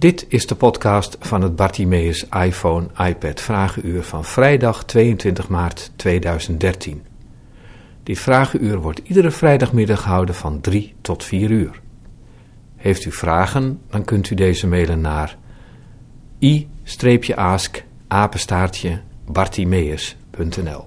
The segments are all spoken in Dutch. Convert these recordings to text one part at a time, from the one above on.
Dit is de podcast van het Bartimeus iPhone iPad Vragenuur van vrijdag 22 maart 2013. Dit vragenuur wordt iedere vrijdagmiddag gehouden van 3 tot 4 uur. Heeft u vragen, dan kunt u deze mailen naar i-ask apenstaartje bartimeus.nl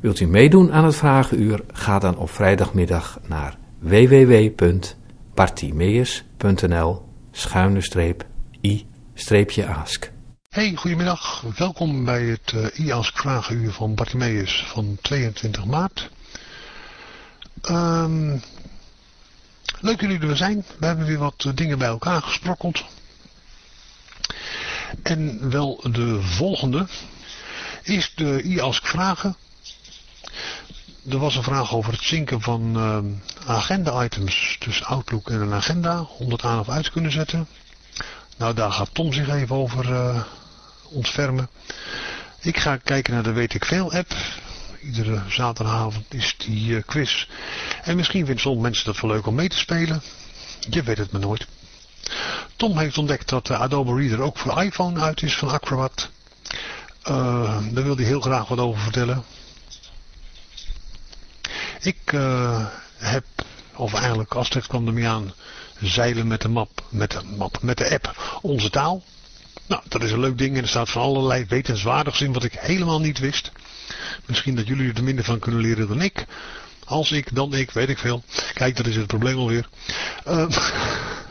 Wilt u meedoen aan het vragenuur, ga dan op vrijdagmiddag naar www.bartimeus.nl schuine streep i streepje ask. Hey, goedemiddag. Welkom bij het uh, i-ask vragenuur van Bartimeus van 22 maart. Um, leuk jullie er zijn. We hebben weer wat eh, dingen bij elkaar gesprokkeld. En wel de volgende is de i-ask vragen. Er was een vraag over het zinken van uh, agenda-items tussen Outlook en een agenda, om dat aan of uit te kunnen zetten. Nou, daar gaat Tom zich even over uh, ontfermen. Ik ga kijken naar de Weet ik Veel app. Iedere zaterdagavond is die uh, quiz. En misschien vinden sommige mensen dat wel leuk om mee te spelen. Je weet het maar nooit. Tom heeft ontdekt dat de Adobe Reader ook voor iPhone uit is van Acrobat. Daar wil hij heel graag wat over vertellen. Ik uh, heb, of eigenlijk Astrid kwam er mee aan, zeilen met de map, met de map, met de app Onze Taal. Nou, dat is een leuk ding en er staat van allerlei wetenswaardigs in wat ik helemaal niet wist. Misschien dat jullie er minder van kunnen leren dan ik. Als ik, dan ik, weet ik veel. Kijk, dat is het probleem alweer. Uh,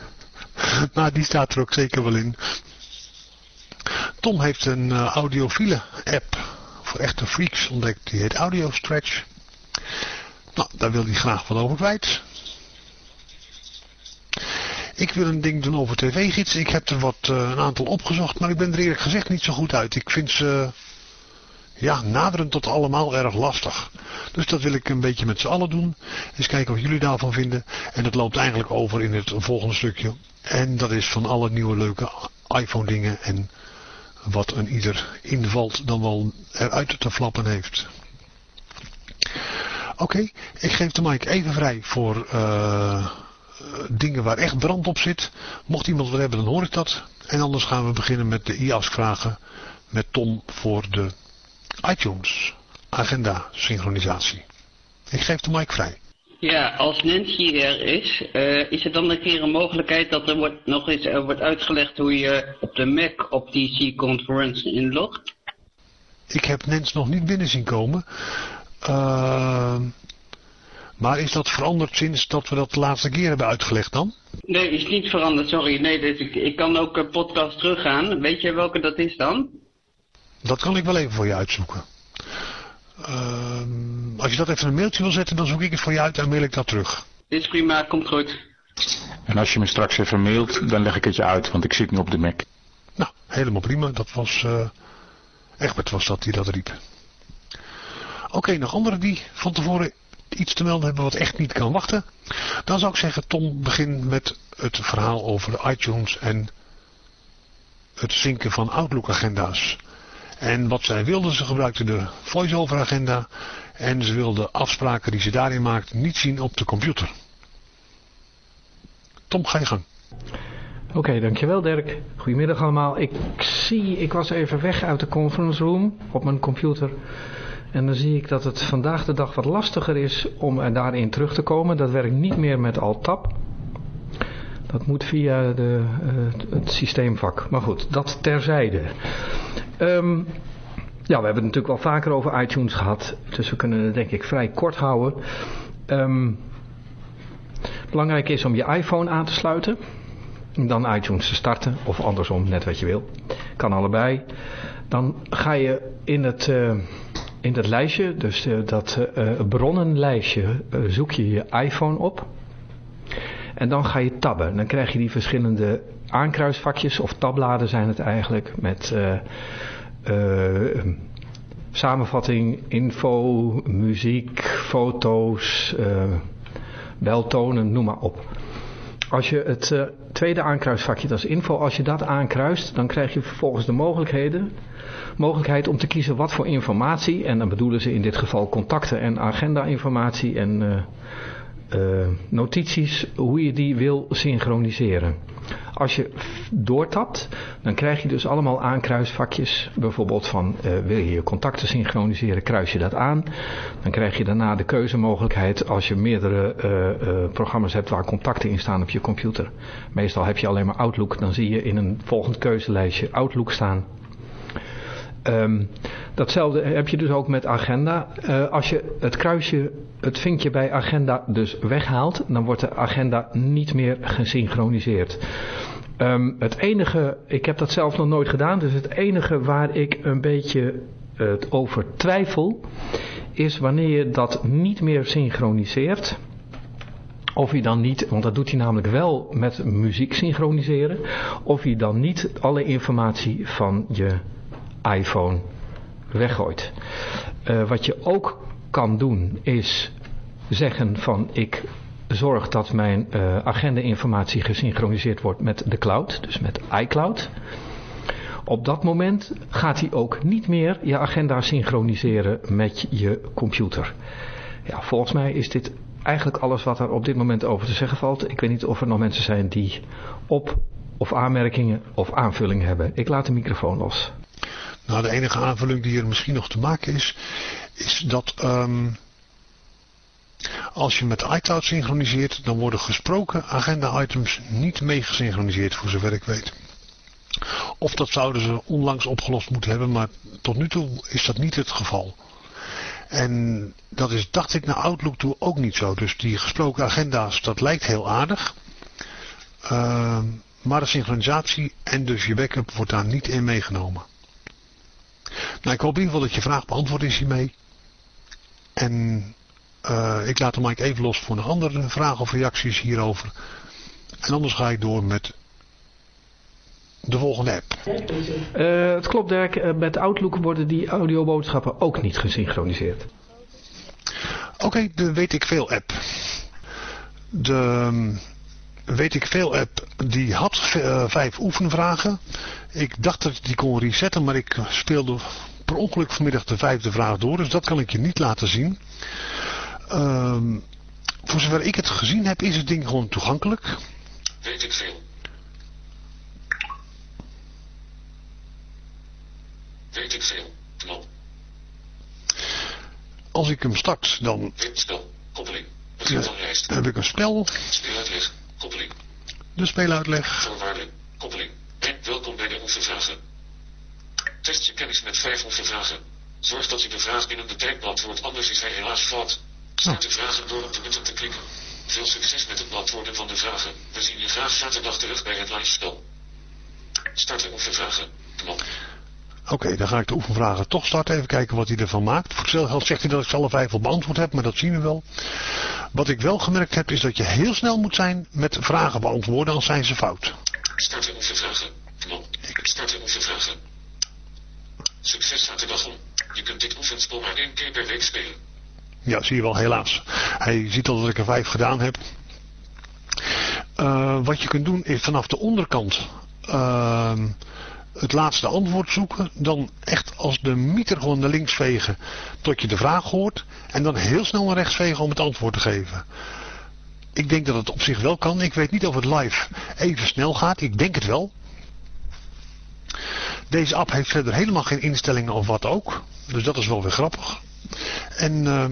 maar die staat er ook zeker wel in. Tom heeft een uh, audiofiele app voor echte freaks ontdekt. Die heet Audio Stretch. Nou, daar wil hij graag wat over kwijt. Ik wil een ding doen over tv-gids. Ik heb er wat, uh, een aantal opgezocht, maar ik ben er eerlijk gezegd niet zo goed uit. Ik vind ze, ja, naderend tot allemaal erg lastig. Dus dat wil ik een beetje met z'n allen doen. Eens kijken wat jullie daarvan vinden. En dat loopt eigenlijk over in het volgende stukje. En dat is van alle nieuwe leuke iPhone dingen en wat een ieder invalt dan wel eruit te flappen heeft. Oké, okay, ik geef de mic even vrij voor uh, dingen waar echt brand op zit. Mocht iemand wat hebben, dan hoor ik dat. En anders gaan we beginnen met de IAS vragen met Tom voor de iTunes agenda synchronisatie. Ik geef de mic vrij. Ja, als Nancy er is, uh, is er dan een keer een mogelijkheid dat er wordt, nog eens uh, wordt uitgelegd hoe je op de Mac op DC Conference inlogt? Ik heb Nens nog niet binnen zien komen. Uh, maar is dat veranderd sinds dat we dat de laatste keer hebben uitgelegd dan? Nee, is niet veranderd, sorry. Nee, dus ik, ik kan ook een podcast teruggaan. Weet je welke dat is dan? Dat kan ik wel even voor je uitzoeken. Uh, als je dat even een mailtje wil zetten, dan zoek ik het voor je uit en mail ik dat terug. Is prima, komt goed. En als je me straks even mailt, dan leg ik het je uit, want ik zit nu op de Mac. Nou, helemaal prima. Dat was, uh, Egbert was dat die dat riep. Oké, nog anderen die van tevoren iets te melden hebben wat echt niet kan wachten. Dan zou ik zeggen, Tom, begin met het verhaal over iTunes en het zinken van Outlook-agenda's. En wat zij wilden, ze gebruikten de voice-over agenda en ze wilden afspraken die ze daarin maakten niet zien op de computer. Tom, ga je gang. Oké, dankjewel Dirk. Goedemiddag allemaal. Ik zie, ik was even weg uit de conference room op mijn computer. En dan zie ik dat het vandaag de dag wat lastiger is om er daarin terug te komen. Dat werkt niet meer met Alt-Tab. Dat moet via de, uh, het systeemvak. Maar goed, dat terzijde. Um, ja, we hebben het natuurlijk wel vaker over iTunes gehad. Dus we kunnen het denk ik vrij kort houden. Um, belangrijk is om je iPhone aan te sluiten. En dan iTunes te starten. Of andersom, net wat je wil. Kan allebei. Dan ga je in het... Uh, in dat lijstje, dus uh, dat uh, bronnenlijstje, uh, zoek je je iPhone op. En dan ga je tabben. Dan krijg je die verschillende aankruisvakjes, of tabbladen zijn het eigenlijk, met samenvatting, info, muziek, foto's, beltonen, noem maar op. Als je het tweede aankruisvakje, dat is info, als je dat aankruist, dan krijg je vervolgens de mogelijkheden mogelijkheid om te kiezen wat voor informatie, en dan bedoelen ze in dit geval contacten en agenda informatie en uh, notities hoe je die wil synchroniseren. Als je doortapt, dan krijg je dus allemaal aankruisvakjes. Bijvoorbeeld van uh, wil je je contacten synchroniseren, kruis je dat aan. Dan krijg je daarna de keuzemogelijkheid als je meerdere uh, programma's hebt waar contacten in staan op je computer. Meestal heb je alleen maar Outlook, dan zie je in een volgend keuzelijstje Outlook staan. Um, datzelfde heb je dus ook met agenda. Uh, als je het kruisje, het vinkje bij agenda dus weghaalt, dan wordt de agenda niet meer gesynchroniseerd. Um, het enige, ik heb dat zelf nog nooit gedaan, dus het enige waar ik een beetje het over twijfel, is wanneer je dat niet meer synchroniseert. Of hij dan niet, want dat doet hij namelijk wel met muziek synchroniseren, of hij dan niet alle informatie van je iPhone weggooit. Uh, wat je ook kan doen is zeggen van ik zorg dat mijn uh, agenda-informatie gesynchroniseerd wordt met de cloud, dus met iCloud. Op dat moment gaat hij ook niet meer je agenda synchroniseren met je computer. Ja, volgens mij is dit eigenlijk alles wat er op dit moment over te zeggen valt. Ik weet niet of er nog mensen zijn die op of aanmerkingen of aanvullingen hebben. Ik laat de microfoon los. Nou, de enige aanvulling die er misschien nog te maken is, is dat um, als je met iCloud synchroniseert, dan worden gesproken agenda-items niet mee gesynchroniseerd, voor zover ik weet. Of dat zouden ze onlangs opgelost moeten hebben, maar tot nu toe is dat niet het geval. En dat is, dacht ik, naar Outlook toe ook niet zo. Dus die gesproken agenda's, dat lijkt heel aardig. Uh, maar de synchronisatie en dus je backup wordt daar niet in meegenomen. Nou, ik hoop in ieder geval dat je vraag beantwoord is hiermee. En uh, ik laat de mic even los voor nog andere vragen of reacties hierover. En anders ga ik door met de volgende app. Uh, het klopt Dirk, uh, met Outlook worden die audioboodschappen ook niet gesynchroniseerd. Oké, okay, de Weet ik Veel app. De Weet ik Veel app die had vijf oefenvragen. Ik dacht dat ik die kon resetten, maar ik speelde per ongeluk vanmiddag de vijfde vraag door. Dus dat kan ik je niet laten zien. Um, voor zover ik het gezien heb, is het ding gewoon toegankelijk. Weet ik veel. Weet ik veel. Knop. Als ik hem start, dan... Spel. Koppeling. Begin van lijst. heb ik een spel. Speeluitleg. Koppeling. De speeluitleg. Voorwaarden. Koppeling. En welkom bij de oefenvragen. Test je kennis met vijf oefenvragen. Zorg dat je de vraag binnen de tijd beantwoordt, anders is hij helaas fout. Start de vragen door op de button te klikken. Veel succes met het beantwoorden van de vragen. We zien je graag zaterdag terug bij het livespel. Start de oefenvragen. Knop. Oké, okay, dan ga ik de oefenvragen toch starten. Even kijken wat hij ervan maakt. Voor hetzelfde zegt hij dat ik ze alle vijf al beantwoord heb, maar dat zien we wel. Wat ik wel gemerkt heb, is dat je heel snel moet zijn met vragen beantwoorden, anders zijn ze fout. Start de oefenvragen. Knop. Start de oefenvragen. Succes zaterdag om. Je kunt dit oefenspel maar één keer per week spelen. Ja, zie je wel, helaas. Hij ziet al dat ik er vijf gedaan heb. Uh, wat je kunt doen is vanaf de onderkant uh, het laatste antwoord zoeken. Dan echt als de mieter gewoon naar links vegen tot je de vraag hoort. En dan heel snel naar rechts vegen om het antwoord te geven. Ik denk dat het op zich wel kan. Ik weet niet of het live even snel gaat. Ik denk het wel. Deze app heeft verder helemaal geen instellingen of wat ook. Dus dat is wel weer grappig. En uh,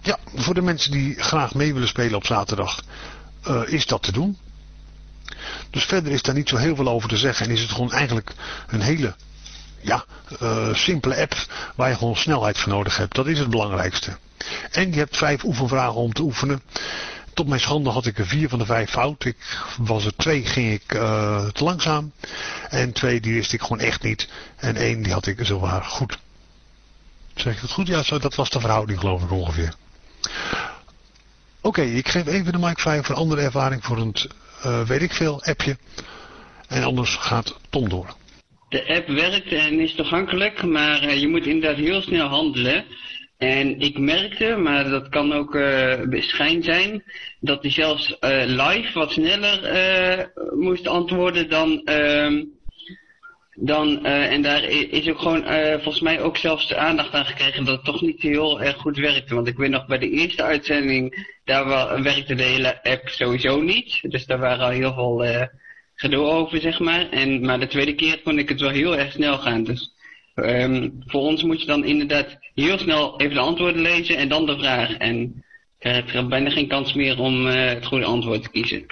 ja, voor de mensen die graag mee willen spelen op zaterdag uh, is dat te doen. Dus verder is daar niet zo heel veel over te zeggen. En is het gewoon eigenlijk een hele ja, uh, simpele app waar je gewoon snelheid voor nodig hebt. Dat is het belangrijkste. En je hebt vijf oefenvragen om te oefenen. Tot mijn schande had ik er vier van de vijf fout. Ik was er twee ging ik uh, te langzaam. En twee die wist ik gewoon echt niet. En één die had ik zowaar goed. Zeg ik het goed? Ja, zo, dat was de verhouding geloof ik ongeveer. Oké, ik geef even de mic vrij voor andere ervaring voor een, uh, weet ik veel, appje. En anders gaat Tom door. De app werkt en is toegankelijk, maar uh, je moet inderdaad heel snel handelen. En ik merkte, maar dat kan ook uh, schijn zijn, dat hij zelfs live wat sneller moest antwoorden dan, uh, dan, eh, en daar is ook gewoon eh, volgens mij ook zelfs de aandacht aan gekregen dat het toch niet heel erg goed werkte. Want ik weet nog bij de eerste uitzending, daar wa- werkte de hele app sowieso niet. Dus daar waren al heel veel eh, gedoe over, zeg maar. En, maar de tweede keer kon ik het wel heel erg snel gaan. Dus ehm, voor ons moet je dan inderdaad heel snel even de antwoorden lezen en dan de vraag. En je hebt bijna geen kans meer om het goede antwoord te kiezen.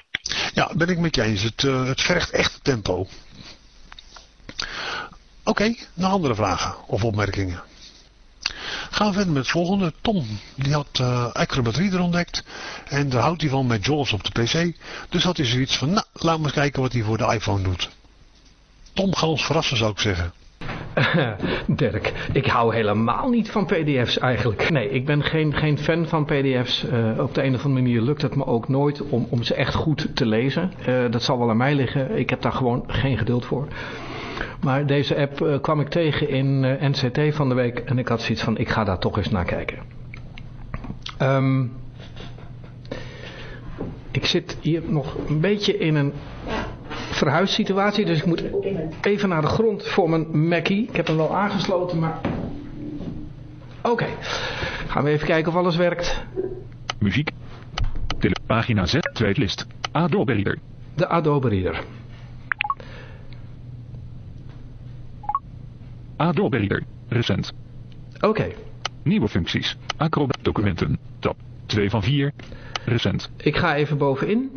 Ja, ben ik met je eens. Het, het vergt echt tempo. Oké, nog andere vragen of opmerkingen. Gaan we verder met het volgende. Tom, die had eh Acrobat Reader ontdekt. En daar houdt hij van met JAWS op de PC. Dus had hij zoiets van, nou, laat maar eens kijken wat hij voor de iPhone doet. Tom, ga ons verrassen zou ik zeggen. Dirk, ik hou helemaal niet van pdf's eigenlijk. Nee, ik ben geen, geen fan van pdf's. Eh, op de een of andere manier lukt het me ook nooit om, om ze echt goed te lezen. Eh, dat zal wel aan mij liggen. Ik heb daar gewoon geen geduld voor. Maar deze app eh, kwam ik tegen in eh, NCT van de week. En ik had zoiets van, ik ga daar toch eens naar kijken. Ehm, ik zit hier nog een beetje in een verhuissituatie. Dus ik moet even naar de grond voor mijn Mackie. Ik heb hem wel aangesloten, maar... Oké. Gaan we even kijken of alles werkt. Muziek. Pagina Z. Tweede list. Adobe Reader. De Adobe Reader. Adobe Reader. Recent. Oké. Nieuwe functies. Acrobat documenten. Tab 2 van 4. Recent. Ik ga even bovenin.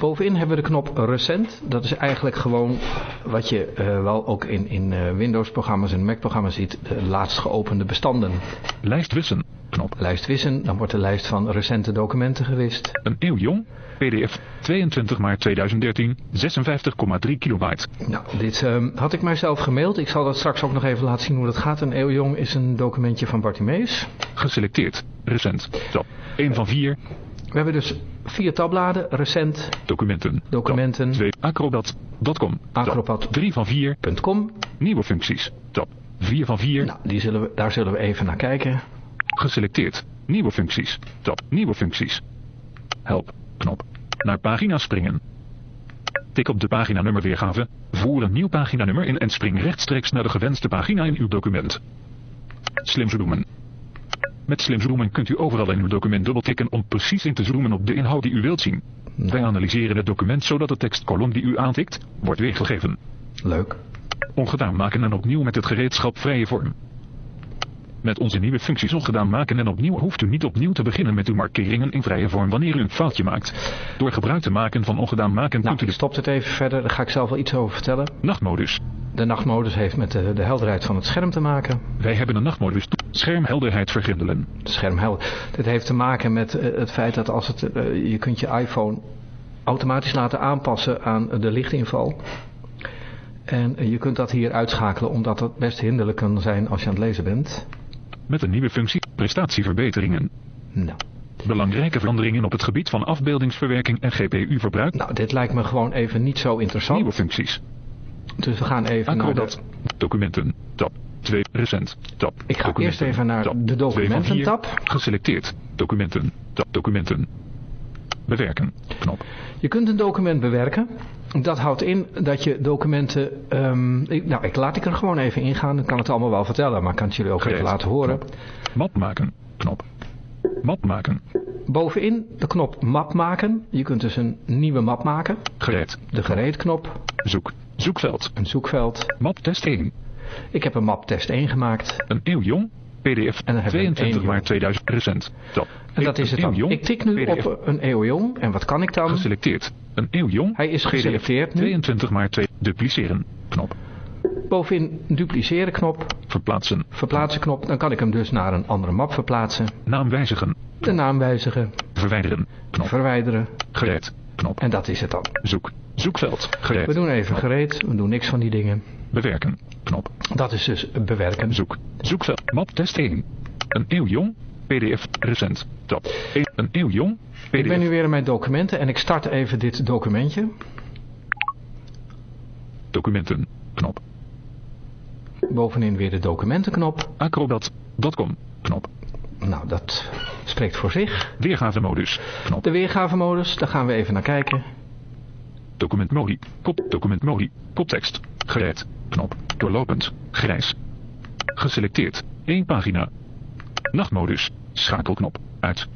Bovenin hebben we de knop recent. Dat is eigenlijk gewoon wat je eh, wel ook in, in eh, Windows programma's en Mac programma's ziet. De laatst geopende bestanden. Lijst wissen. Lijst wissen. Dan wordt de lijst van recente documenten gewist. Een eeuw jong. PDF 22 maart 2013. 56,3 kilobyte. Nou, dit ehm, had ik mijzelf gemaild. Ik zal dat straks ook nog even laten zien hoe dat gaat. Een eeuwjong is een documentje van Bartimeus. Geselecteerd. Recent. Tab 1 van 4. We hebben dus vier tabbladen. Recent, Documenten. Documenten. Tab 2. Acrobat.com. Acrobat. 3 van 4. .com. Nieuwe functies. Tab 4 van 4. Nou, die zullen we, daar zullen we even naar kijken. Geselecteerd. Nieuwe functies. Tab. Nieuwe functies. Help. Knop. Naar pagina springen. Tik op de paginanummer weergave. Voer een nieuw paginanummer in en spring rechtstreeks naar de gewenste pagina in uw document. Slim zoomen. Met slim zoomen kunt u overal in uw document dubbeltikken om precies in te zoomen op de inhoud die u wilt zien. Wij analyseren het document zodat de tekstkolom die u aantikt, wordt weergegeven. Leuk. Ongedaan maken en opnieuw met het gereedschap vrije vorm. Met onze nieuwe functies ongedaan maken en opnieuw hoeft u niet opnieuw te beginnen met uw markeringen in vrije vorm wanneer u een foutje maakt. Door gebruik te maken van ongedaan maken Nou, kunt u de stop het even verder. Daar ga ik zelf wel iets over vertellen. nachtmodus. De nachtmodus heeft met de, de helderheid van het scherm te maken. Wij hebben een nachtmodus. Schermhelderheid vergrendelen. Het scherm helder. Dit heeft te maken met eh, het feit dat als het, eh, je kunt je iPhone automatisch laten aanpassen aan de lichtinval. En je kunt dat hier uitschakelen omdat dat best hinderlijk kan zijn als je aan het lezen bent. Met een nieuwe functie prestatieverbeteringen. Nou, Belangrijke veranderingen op het gebied van afbeeldingsverwerking en GPU-verbruik. nou dit lijkt me gewoon even niet zo interessant. Nieuwe functies. Dus we gaan even naar de, Acrobat. Documenten. Tab 2. Recent. Tab. Ik ga Documenten. eerst even naar Tab. de 2 van 4. documenten-tab. Geselecteerd. Documenten. Tab. Documenten. Bewerken. Knop. Je kunt een document bewerken. Dat houdt in dat je documenten... ehm, ik, nou, ik laat ik er gewoon even ingaan. Ik kan het allemaal wel vertellen, maar ik kan het jullie ook even laten horen. Map maken. Knop. Map maken. Bovenin de knop map maken. Je kunt dus een nieuwe map maken. Gereed. De gereedknop, Zoek. Zoekveld. een zoekveld. Map test 1. Ik heb een map test 1 gemaakt. Een eeuw jong. PDF En dan hebben we een 22 eeuw maart jong. 2000. Recent. Tab. En dat is het dan. Ik tik nu PDF op een eeuw jong. En wat kan ik dan? Geselecteerd. Een eeuw jong. Hij is geselecteerd nu. 22 maart 2. Dupliceren. Knop. Bovenin dupliceren knop, Verplaatsen. verplaatsen knop. Dan kan ik hem dus naar een andere map verplaatsen. Naam wijzigen. De naam wijzigen, Verwijderen. Knop. verwijderen. Gereed. Knop. En dat is het dan. Zoek. Zoekveld. Gereed. We doen even gereed. We doen niks van die dingen. Bewerken. Knop. Dat is dus bewerken. Zoek. Zoekveld. Map test 1. Een eeuw jong. PDF recent. Tab. 1. Een eeuw jong. PDF. Ik ben nu weer in mijn documenten en ik start even dit documentje. Documenten. Knop. Bovenin weer de documentenknop. Acrobat.com. Knop. Nou, dat spreekt voor zich. Weergavemodus. Knop. De weergavemodus, daar gaan we even naar kijken. Documentmodi. Kop. Documentmodi. Koptekst. Gereed. Knop. Doorlopend. Grijs. Geselecteerd. 1 pagina. Nachtmodus. Schakelknop. Uit.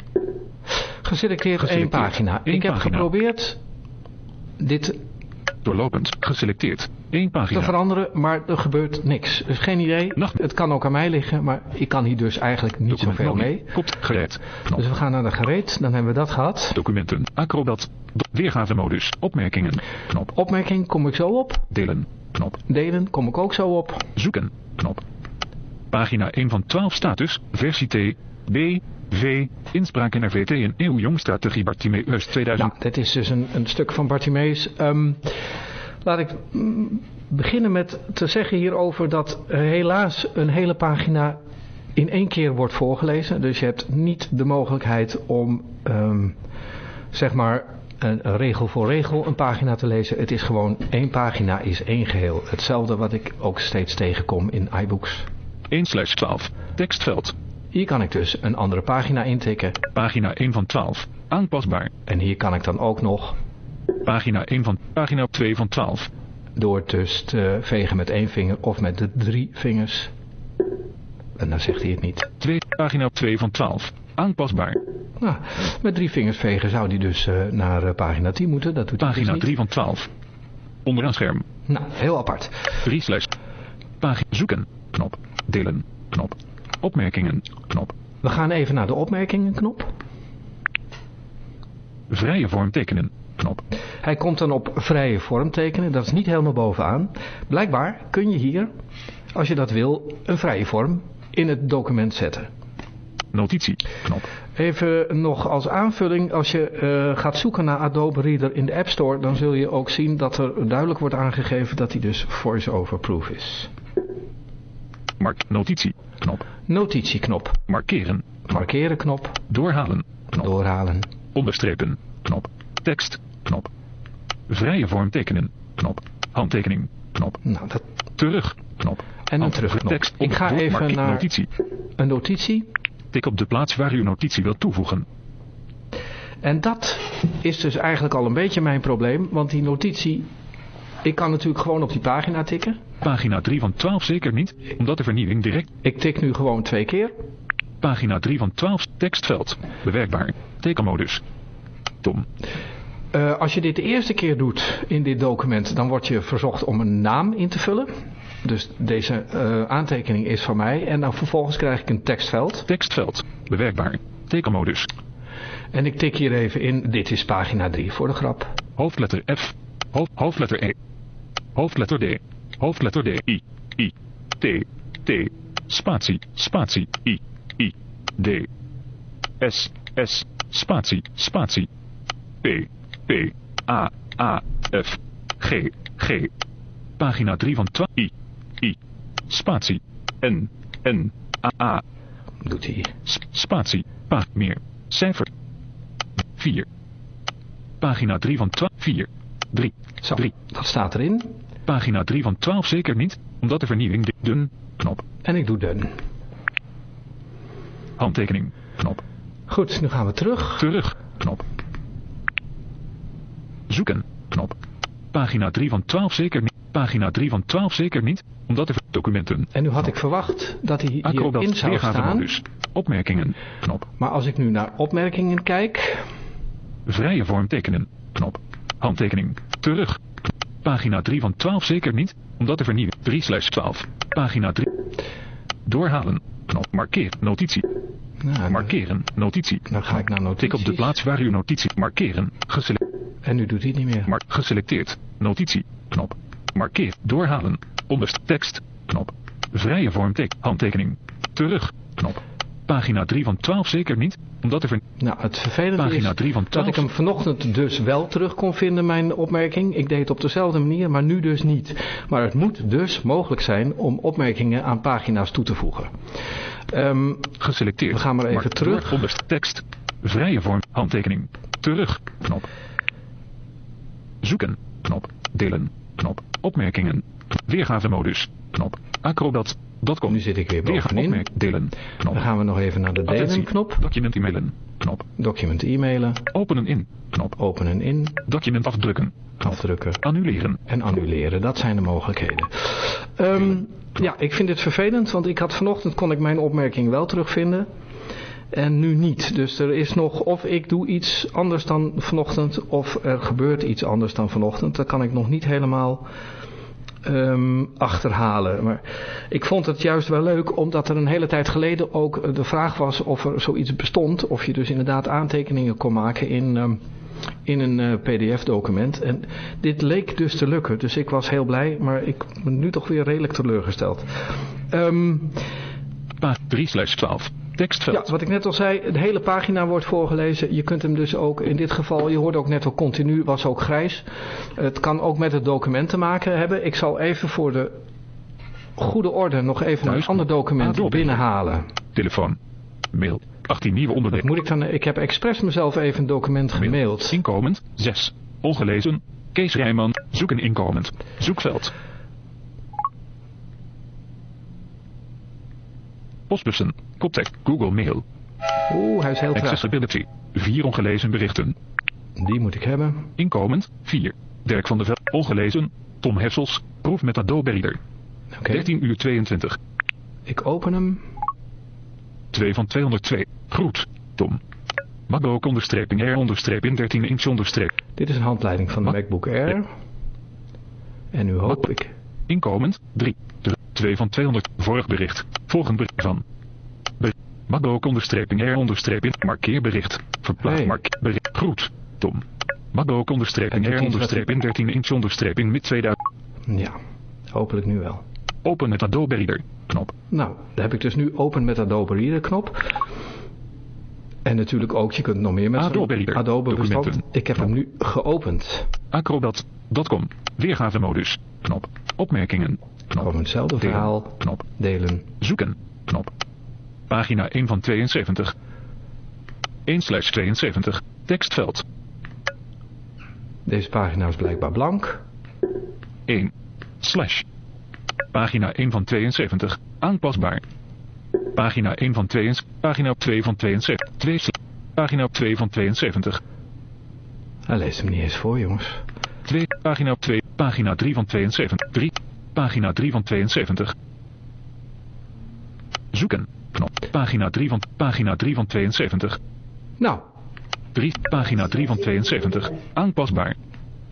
Geselecteerd één Geselecteerd. pagina. Eén ik heb pagina. geprobeerd dit Doorlopend. Geselecteerd. 1 te pagina. veranderen, maar er gebeurt niks. Dus geen idee. Nacht. Het kan ook aan mij liggen, maar ik kan hier dus eigenlijk niet Document zoveel mee. Kopt. Gereed. Knop. Dus we gaan naar de gereed, dan hebben we dat gehad. Documenten. Acrobat. Weergavemodus. Opmerkingen. Knop. Opmerking kom ik zo op. Delen. Knop. Delen kom ik ook zo op. Zoeken. Knop. Pagina 1 van 12 status. Versie T. B. V. Inspraak in RVT en eeuwjong strategie Bartimeus 2000. Nou, dit is dus een, een stuk van Bartimeus. Ehm, laat ik mm, beginnen met te zeggen hierover dat helaas een hele pagina in één keer wordt voorgelezen. Dus je hebt niet de mogelijkheid om, ehm, zeg maar, een, een regel voor regel een pagina te lezen. Het is gewoon één pagina is één geheel. Hetzelfde wat ik ook steeds tegenkom in iBooks. 1 slash 12. Tekstveld. Hier kan ik dus een andere pagina intikken. Pagina 1 van 12. Aanpasbaar. En hier kan ik dan ook nog Pagina 1 van pagina 2 van 12. door dus te vegen met één vinger of met de drie vingers. En dan zegt hij het niet. 2 pagina 2 van 12. Aanpasbaar. Nou, met drie vingers vegen zou hij dus eh, naar eh, pagina 10 moeten. Dat doet hij Pagina dus niet. 3 van 12. Onderaan scherm. Nou, heel apart. 3 slash. Pagina zoeken. Knop. Delen. Knop. Opmerkingen. Knop. We gaan even naar de opmerkingenknop. Vrije vorm tekenen. Knop. Hij komt dan op vrije vorm tekenen. Dat is niet helemaal bovenaan. Blijkbaar kun je hier, als je dat wil, een vrije vorm in het document zetten. Notitie. Knop. Even nog als aanvulling, als je eh, gaat zoeken naar Adobe Reader in de App Store, dan zul je ook zien dat er duidelijk wordt aangegeven dat hij dus voice-over proof is. Mark. Notitie. Knop. Notitieknop, Markeren. markeren knop, Doorhalen. Knop. doorhalen. Onderstrepen. Knop. Tekst. Knop. Vrije vorm tekenen. Knop. Handtekening. Knop. Nou, dat, Terug. Knop. en een terugknop. Tekst. Ik ga even naar Notitie. een notitie. Tik op de plaats waar u notitie wilt toevoegen. En dat is dus eigenlijk al een beetje mijn probleem, want die notitie, ik kan natuurlijk gewoon op die pagina tikken. Pagina 3 van 12 zeker niet, omdat de vernieuwing direct... Ik tik nu gewoon twee keer. Pagina 3 van 12 tekstveld. Bewerkbaar. Tekenmodus. Tom. Eh, als je dit de eerste keer doet in dit document, dan word je verzocht om een naam in te vullen. Dus deze eh, aantekening is van mij. En dan vervolgens krijg ik een tekstveld. Tekstveld. Bewerkbaar. Tekenmodus. En ik tik hier even in, dit is pagina 3 voor de grap. Hoofdletter F. Hoofd, hoofdletter E. Hoofdletter D. Hoofdletter D. I. I. T. T. Spatie. Spatie. I. I. D. S. S. Spatie. Spatie. P. P. A. A. F. G. G. Pagina 3 van 12. I. I. Spatie. N. N. A. A. Doet hij. Sp- Spatie. Pa. Meer. Cijfer. 4. Pagina 3 van 12. 4. 3. Zo, 3. dat staat erin. Pagina 3 van 12 zeker niet, omdat de vernieuwing dun knop. En ik doe done. Handtekening knop. Goed, nu gaan we terug. Terug knop. Zoeken knop. Pagina 3 van 12 zeker niet. Pagina 3 van 12 zeker niet, omdat de ver- documenten. En nu had ik verwacht dat hij hierin Acrobat zou staan. Opmerkingen knop. Maar als ik nu naar opmerkingen kijk, Vrije vorm tekenen knop. Handtekening terug. Pagina 3 van 12 zeker niet, omdat de vernieuwing 3 slash 12. Pagina 3. Doorhalen knop. Markeer notitie. nou, Markeren notitie. dan ga ik naar notities. Tik op de plaats waar uw notitie markeren. Gesele En nu doet hij het niet meer. mar geselecteerd. Notitie. Knop. Markeer. Doorhalen. Onderst tekst. Knop. Vrije vorm tek. Handtekening. Terug. Knop. Pagina 3 van 12 zeker niet, omdat er ver... Nou, het vervelende Pagina is 3 van dat 12. ik hem vanochtend dus wel terug kon vinden, mijn opmerking. Ik deed het op dezelfde manier, maar nu dus niet. Maar het moet dus mogelijk zijn om opmerkingen aan pagina's toe te voegen. Ehm, Geselecteerd. We gaan maar even Mark- terug. Onderst tekst. Vrije vorm. Handtekening. Terug. Knop. Zoeken. Knop. Delen. Knop. Opmerkingen. Weergavemodus. Knop. Acrobat.com. nu zit ik weer bovenin. opmerk- Delen. Knop. Dan gaan we nog even naar de delen knop. Document e-mailen. Knop. Document e-mailen. Openen in. Knop. Openen in. Document afdrukken. afdrukken Annuleren. en annuleren. Dat zijn de mogelijkheden. Ehm, ja, ik vind dit vervelend, want ik had vanochtend kon ik mijn opmerking wel terugvinden. En nu niet. Dus er is nog, of ik doe iets anders dan vanochtend, of er gebeurt iets anders dan vanochtend. Dat kan ik nog niet helemaal ehm, achterhalen. Maar ik vond het juist wel leuk, omdat er een hele tijd geleden ook de vraag was of er zoiets bestond. Of je dus inderdaad aantekeningen kon maken in, ehm, in een eh, pdf-document. En dit leek dus te lukken, dus ik was heel blij, maar ik ben nu toch weer redelijk teleurgesteld. Ehm Pa 3 slash 12. Tekstveld. ja, wat ik net al zei, de hele pagina wordt voorgelezen. Je kunt hem dus ook in dit geval, je hoorde ook net al continu, was ook grijs. Het kan ook met het document te maken hebben. Ik zal even voor de goede orde nog even een ander document Adobe. binnenhalen. Telefoon. Mail. 18 nieuwe Dat onderdelen. moet ik dan, ik heb expres mezelf even een document Mail. gemaild. Inkomend. 6. Ongelezen. Kees Rijman. Zoeken inkomend. Zoekveld. Postbussen. Koptek. Google Mail. Oeh, hij is heel traag. Accessibility. 4 ongelezen berichten. Die moet ik hebben. Inkomend. 4. Dirk van der Veld. Ongelezen. Tom Hessels. Proef met Adobe Reader. Oké, 13 uur 22. ik open hem. 2 van 202. Groet. Tom. MacBook onderstreping R onderstreping 13 inch onderstrep. Dit is een handleiding van de? MacBook Air. En nu hoop ik... Inkomend 3. 2 van 200. Vorig bericht. Volgend bericht van. MacBook onderstreping R onderstreping. Markeerbericht. Verplaatst Hey. mark. Bericht. Groet. Tom. MacBook onderstreping R onderstreping 13 inch onderstreping mid 2000. Ja, hopelijk nu wel. Open met Adobe Reader. Knop. Nou, daar heb ik dus nu open met Adobe Reader knop. En natuurlijk ook, je kunt nog meer met Adobe Reader. Adobe bestand. Documenten. Ik heb hem nu geopend. Acrobat.com. Weergavemodus. Knop. Opmerkingen. Knop. Gewoon hetzelfde Delen. verhaal. Knop. Delen. Zoeken. Knop. Pagina 1 van 72. 1 slash 72. Tekstveld. Deze pagina is blijkbaar blank. 1. Slash. Pagina 1 van 72. Aanpasbaar. Pagina 1 van 72. Pagina 2 van 72. 2 sla- Pagina 2 van 72. Hij leest hem niet eens voor, jongens. 2. Pagina 2. Pagina 3 van 72. 3. Pagina 3 van 72. Zoeken. Knop. Pagina 3 van, pagina 3 van 72. Nou, 3. Pagina 3 van 72. Aanpasbaar.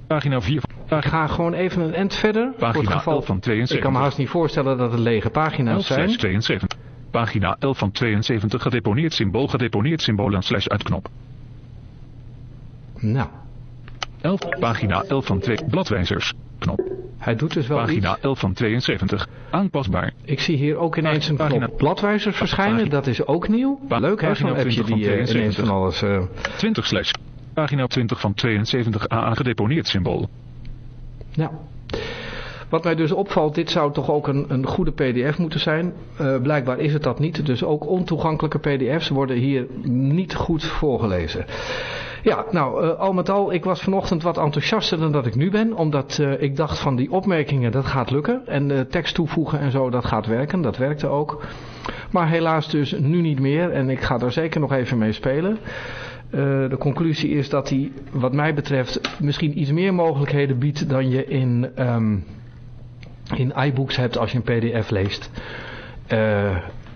Pagina 4 van, ik ga gewoon even een end verder. pagina geval, 11 van 72. ik kan me haast niet voorstellen dat het lege 11 pagina's slash zijn. 72. Pagina 11 van 72. Gedeponeerd symbool. Gedeponeerd symbool en slash uitknop. Nou, 11. Pagina 11 van 2. Bladwijzers. Knop. hij doet dus wel Pagina iets. 11 van 72. Aanpasbaar. Ik zie hier ook ineens een Pagina- knop bladwijzers verschijnen. Pagina- Dat is ook nieuw. Pa- Leuk hè, zo'n appje 20 van die eh, ineens 72. van alles... eh, 20 slash. Pagina 20 van 72 AA gedeponeerd symbool. Nou, wat mij dus opvalt, dit zou toch ook een, een goede pdf moeten zijn. Eh, blijkbaar is het dat niet, dus ook ontoegankelijke pdf's worden hier niet goed voorgelezen. Ja, nou, eh, al met al, ik was vanochtend wat enthousiaster dan dat ik nu ben. Omdat eh, ik dacht van die opmerkingen, dat gaat lukken. En eh, tekst toevoegen en zo, dat gaat werken. Dat werkte ook. Maar helaas dus nu niet meer. En ik ga er zeker nog even mee spelen. De conclusie is dat hij, wat mij betreft, misschien iets meer mogelijkheden biedt dan je in, ehm, in iBooks hebt als je een pdf leest.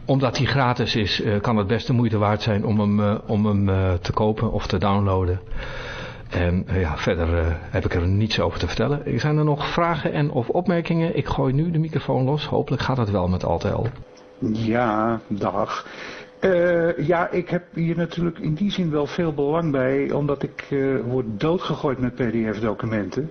Omdat hij gratis is, eh, kan het best de moeite waard zijn om hem, eh, om hem eh, te kopen of te downloaden. En ja, verder heb ik er niets over te vertellen. Zijn er nog vragen en of opmerkingen? Ik gooi nu de microfoon los. Hopelijk gaat het wel met Altel. Ja, dag. Ja, ik heb hier natuurlijk in die zin wel veel belang bij, omdat ik word doodgegooid met pdf-documenten.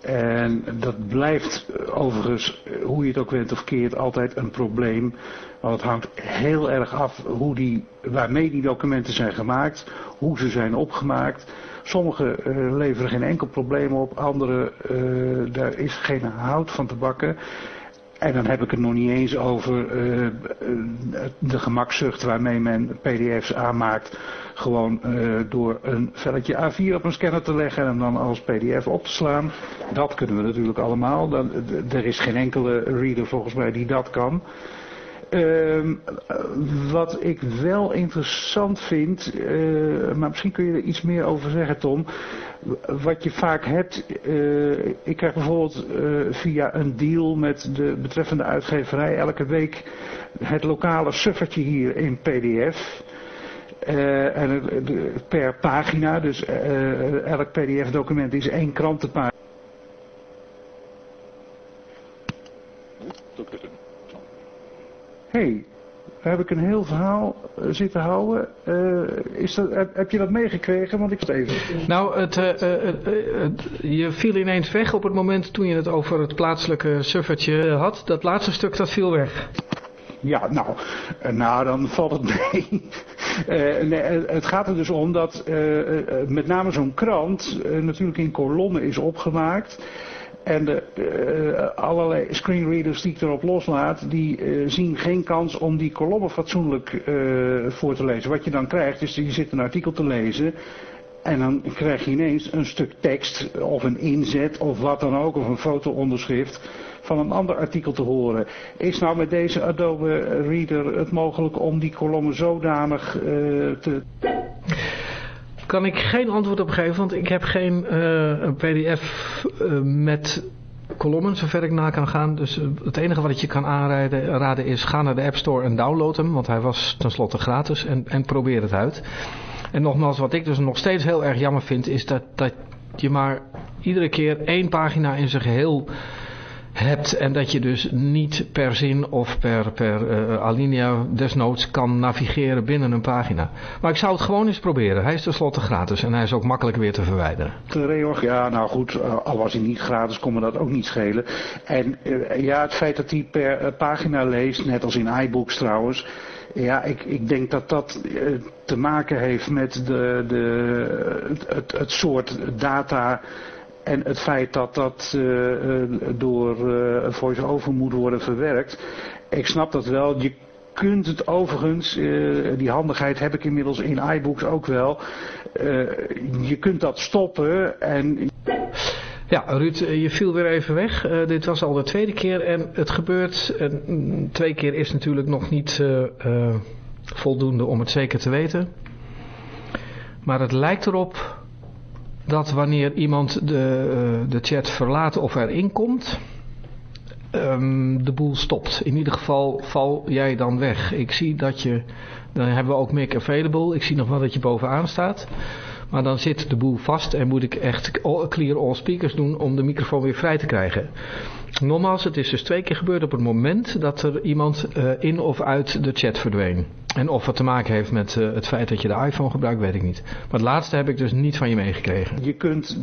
En dat blijft overigens, hoe je het ook went of keert, altijd een probleem. Want het hangt heel erg af hoe die, waarmee die documenten zijn gemaakt, hoe ze zijn opgemaakt. Sommige eh, leveren geen enkel probleem op, andere, eh, daar is geen hout van te bakken. En dan heb ik het nog niet eens over eh, de gemakzucht waarmee men pdf's aanmaakt. Gewoon door een velletje A4 op een scanner te leggen en hem dan als pdf op te slaan. Dat kunnen we natuurlijk allemaal. Dan, er is geen enkele reader volgens mij die dat kan. Ehm, wat ik wel interessant vind, eh, maar misschien kun je er iets meer over zeggen Tom. Wat je vaak hebt, eh, ik krijg bijvoorbeeld eh, via een deal met de betreffende uitgeverij elke week het lokale suffertje hier in pdf. en per pagina, dus elk pdf document is één krantenpagina. Hey, heb ik een heel verhaal eh, zitten houden. Uh, is dat, heb, je dat meegekregen? Want ik even. Nou, het, uh, je viel ineens weg op het moment toen je het over het plaatselijke suffertje had. Dat laatste stuk, dat viel weg. Ja, nou, nou dan valt het mee. nee, het gaat er dus om dat met name zo'n krant natuurlijk in kolommen is opgemaakt. En de, uh, allerlei screenreaders die ik erop loslaat, die uh, zien geen kans om die kolommen fatsoenlijk uh, voor te lezen. Wat je dan krijgt, is je zit een artikel te lezen en dan krijg je ineens een stuk tekst of een inzet of wat dan ook, of een foto-onderschrift van een ander artikel te horen. Is nou met deze Adobe Reader het mogelijk om die kolommen zodanig te kan ik geen antwoord op geven, want ik heb geen uh, pdf uh, met kolommen, zover ik na kan gaan. Dus uh, het enige wat ik je kan aanraden raden is, ga naar de App Store en download hem, want hij was tenslotte gratis en, en probeer het uit. En nogmaals, wat ik dus nog steeds heel erg jammer vind, is dat, dat je maar iedere keer één pagina in zijn geheel hebt en dat je dus niet per zin of per, per uh, alinea desnoods kan navigeren binnen een pagina. Maar ik zou het gewoon eens proberen. Hij is tenslotte gratis en hij is ook makkelijk weer te verwijderen. Reorg, ja nou goed, uh, al was hij niet gratis kon me dat ook niet schelen. En uh, ja, het feit dat hij per pagina leest, net als in iBooks trouwens... Ja, ik, ik denk dat dat te maken heeft met de, de, het, het soort data en het feit dat dat uh, door uh, voice-over moet worden verwerkt. Ik snap dat wel. Je kunt het overigens, die handigheid heb ik inmiddels in iBooks ook wel. je kunt dat stoppen en... Ja, Ruud, je viel weer even weg. Dit was al de tweede keer en het gebeurt. Uh, twee keer is natuurlijk nog niet voldoende om het zeker te weten. Maar het lijkt erop dat wanneer iemand de, uh, de chat verlaat of erin komt, um, de boel stopt. In ieder geval val jij dan weg. Ik zie dat je, dan hebben we ook make available. Ik zie nog wel dat je bovenaan staat. Maar dan zit de boel vast en moet ik echt clear all speakers doen om de microfoon weer vrij te krijgen. Nogmaals, het is dus twee keer gebeurd op het moment dat er iemand uh, in of uit de chat verdween. En of het te maken heeft met uh, het feit dat je de iPhone gebruikt, weet ik niet. Maar het laatste heb ik dus niet van je meegekregen. Je kunt,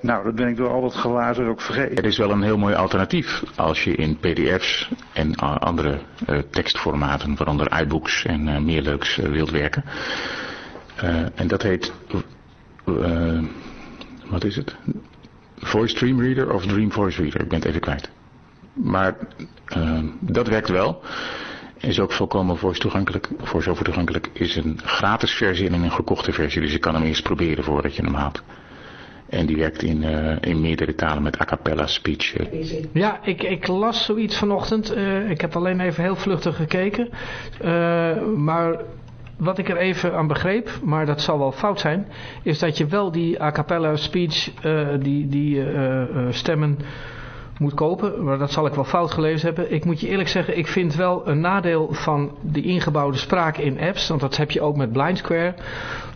nou dat ben ik door al dat glazen ook vergeten. Het is wel een heel mooi alternatief als je in pdf's en uh, andere uh, tekstformaten, waaronder iBooks en uh, meer leuks wilt werken. en dat heet, wat is het? Voice Dream Reader of Dream Voice Reader, ik ben het even kwijt. Maar dat werkt wel is ook volkomen voor toegankelijk, zo toegankelijk, is een gratis versie en een gekochte versie. Dus je kan hem eerst proberen voordat je hem haalt. En die werkt in, uh, in meerdere talen met a cappella speech. Ja, ik, ik las zoiets vanochtend. Uh, ik heb alleen even heel vluchtig gekeken. Maar wat ik er even aan begreep, maar dat zal wel fout zijn, is dat je wel die a cappella speech, die, die stemmen moet kopen. Maar dat zal ik wel fout gelezen hebben. Ik moet je eerlijk zeggen, ik vind wel een nadeel van die ingebouwde spraak in apps. Want dat heb je ook met Blind Square.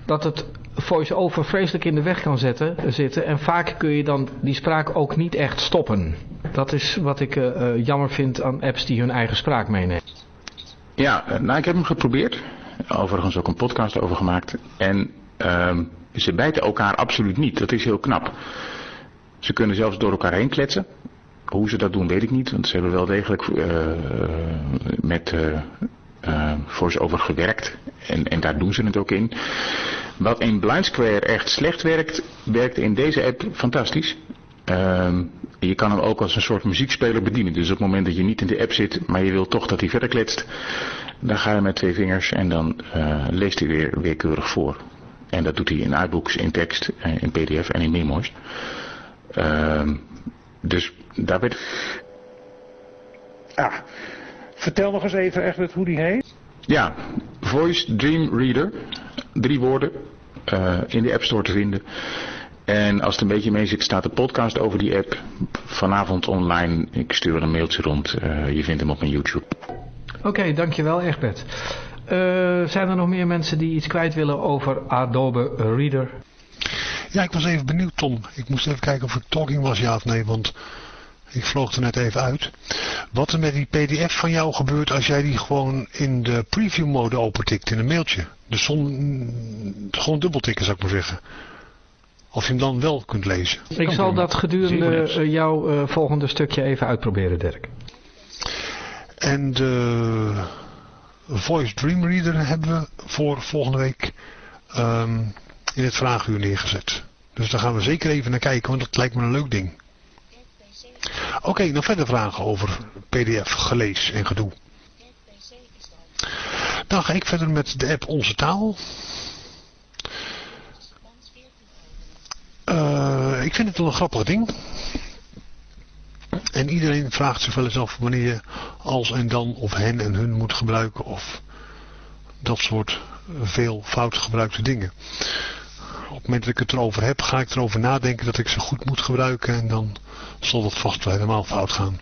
Dat het voice-over vreselijk in de weg kan zetten, zitten. En vaak kun je dan die spraak ook niet echt stoppen. Dat is wat ik uh, uh, jammer vind aan apps die hun eigen spraak meenemen. Ja, nou ik heb hem geprobeerd. Overigens ook een podcast over gemaakt. En uh, ze bijten elkaar absoluut niet. Dat is heel knap. Ze kunnen zelfs door elkaar heen kletsen. Hoe ze dat doen weet ik niet, want ze hebben wel degelijk uh, met uh, uh, voice-over gewerkt. En, en daar doen ze het ook in. Wat in Blind Square echt slecht werkt, werkt in deze app fantastisch. Uh, je kan hem ook als een soort muziekspeler bedienen. Dus op het moment dat je niet in de app zit, maar je wil toch dat hij verder kletst, dan ga je met twee vingers en dan leest hij weer weerkeurig voor. En dat doet hij in iBooks, in tekst, in pdf en in memo's. Uh, dus daar werd... Ah, Vertel nog eens even, Egbert, hoe die heet. Ja, Voice Dream Reader. Drie woorden. eh, in de App Store te vinden. En als het een beetje mee zit, staat de podcast over die app vanavond online. Ik stuur een mailtje rond. Eh, je vindt hem op mijn YouTube. Oké, dankjewel Egbert. Eh, zijn er nog meer mensen die iets kwijt willen over Adobe Reader? Ja, ik was even benieuwd, Tom. Ik moest even kijken of ik talking was, ja of nee, want ik vloog er net even uit. Wat er met die pdf van jou gebeurt als jij die gewoon in de preview mode opentikt in een mailtje. Dus zon, gewoon dubbeltikken zou ik maar zeggen. Of je hem dan wel kunt lezen. Ik zal dat gedurende eh, jouw eh, volgende stukje even uitproberen, Dirk. En de Voice Dream Reader hebben we voor volgende week ehm, in het vraaguur neergezet. Dus daar gaan we zeker even naar kijken, want dat lijkt me een leuk ding. Oké, nog verder vragen over pdf, gelees en gedoe. Dan ga ik verder met de app Onze Taal. Eh, ik vind het wel een grappig ding. En iedereen vraagt zich wel eens af wanneer je als en dan of hen en hun moet gebruiken of dat soort veel fout gebruikte dingen. Op het moment dat ik het erover heb, ga ik erover nadenken dat ik ze goed moet gebruiken en dan zal dat vast wel helemaal fout gaan.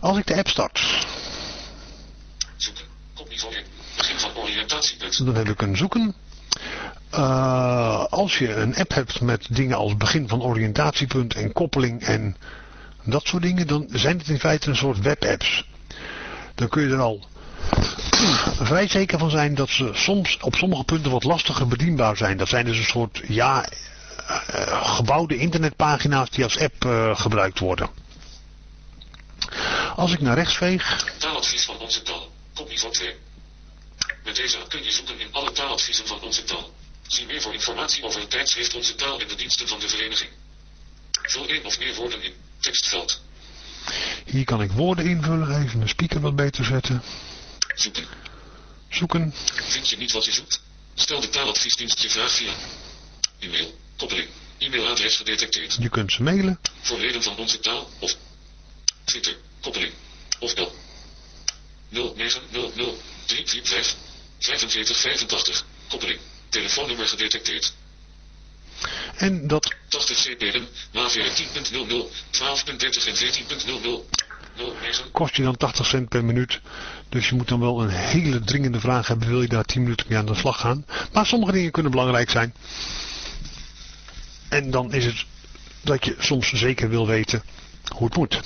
Als ik de app start, Zoeken. Kopniveau 1. Begin van oriëntatiepunt. dan heb ik een zoeken. Eh, als je een app hebt met dingen als begin van oriëntatiepunt en koppeling en dat soort dingen, dan zijn het in feite een soort webapps. Dan kun je er al vrij zeker van zijn dat ze soms op sommige punten wat lastiger bedienbaar zijn. Dat zijn dus een soort, ja, eh, gebouwde internetpagina's die als app eh, gebruikt worden. Als ik naar rechts veeg, Taaladvies van onze taal. Kopniveau 2. Met deze kun je zoeken in alle taaladviezen van onze taal. Zie meer voor informatie over het tijdschrift Onze Taal en de diensten van de vereniging. Vul één of meer woorden in. Tekstveld. hier kan ik woorden invullen, even de speaker wat beter zetten. Zoeken. Zoeken, Vind je niet wat je zoekt? Stel de taaladviesdienst je vraag via e-mail, koppeling, e-mailadres gedetecteerd. je kunt ze mailen. Voor leden van onze taal of Twitter, koppeling, of bel 0900 345 4585, koppeling, telefoonnummer gedetecteerd. En dat 80 CPM, WAVR 10.00, 12.30 en 14.00, 09 kost je dan 80 cent per minuut. Dus je moet dan wel een hele dringende vraag hebben. Wil je daar 10 minuten mee aan de slag gaan? Maar sommige dingen kunnen belangrijk zijn. En dan is het dat je soms zeker wil weten hoe het moet.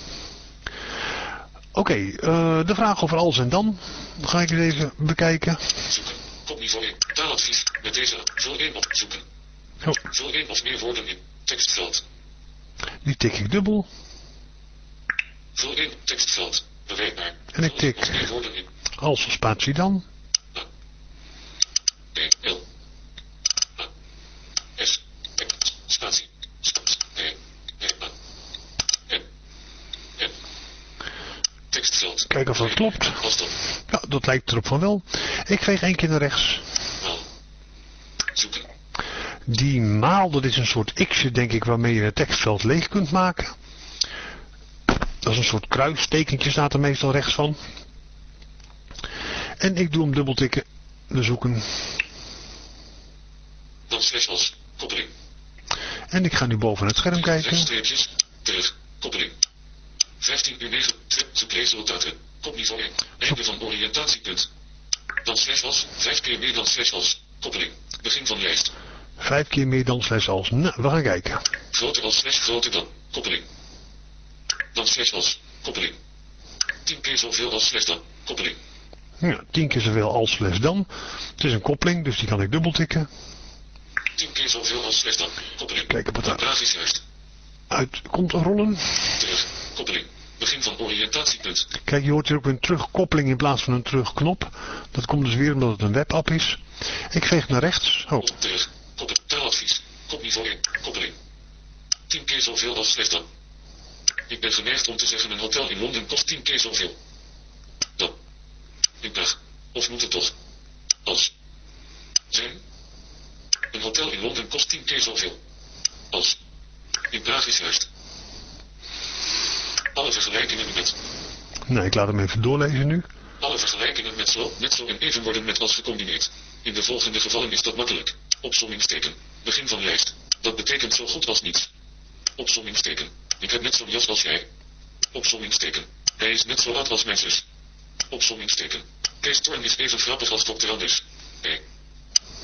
Oké, eh, de vraag over als en dan. Ga ik eens even bekijken. zoeken, kopniveau 1, taaladvies, met deze, vul één op, zoeken. Oh, Vul of meer woorden in, tekstveld. die tik ik dubbel. Vul één, tekstveld, bewerkbaar. En ik tik. in, Als spatie dan. L, S, spatie. Tekstveld. Kijk of dat klopt. Ja, dat lijkt erop van wel. Ik veeg één keer naar rechts. Die maal, dat is een soort x'je denk ik waarmee je het tekstveld leeg kunt maken. Dat is een soort kruistekentje staat er meestal rechts van. En ik doe hem dubbeltikken, de zoeken. dan slash als, koppeling. En ik ga nu boven het scherm kijken. Terug, koppeling. 15 uur 9, zoekresultaten, kopniveau 1, einde van oriëntatiepunt. Dan slash als, 5 keer meer dan slash als, koppeling. Begin van lijst. Vijf keer meer dan slash als. Nou, we gaan kijken. Groter als slash groter dan, koppeling. Dan slash als, koppeling. 10 keer zoveel als slash dan, koppeling. Ja, tien keer zoveel als slash dan. Het is een koppeling, dus die kan ik dubbeltikken. 10 keer zoveel als slash dan, koppeling. Wat daar Vraag is juist. uit komt rollen. Terug, koppeling. Begin van oriëntatiepunt. Kijk, je hoort hier ook een terugkoppeling in plaats van een terugknop. Dat komt dus weer omdat het een webapp is. Ik veeg naar rechts. Oh, Terug, koppeling. Taaladvies. Kopniveau 1, koppeling. 10 keer zoveel als slash dan. Ik ben geneigd om te zeggen een hotel in Londen kost 10 keer zoveel. Dan. Ik dacht, of moet het toch? Als. Zijn. Een hotel in Londen kost 10 keer zoveel. Als. In Praag is juist. Alle vergelijkingen met. Nee, ik laat hem even doorlezen nu. Alle vergelijkingen met zo, net zo en even worden met als gecombineerd. In de volgende gevallen is dat makkelijk. Opsommingsteken. Begin van lijst. Dat betekent zo goed als niets. Opsommingsteken. Ik heb net zo'n jas als jij. Opsommingsteken. Hij is net zo oud als mijn zus. Opsommingsteken. Kees Thorn is even grappig als Dr. Anders. Nee.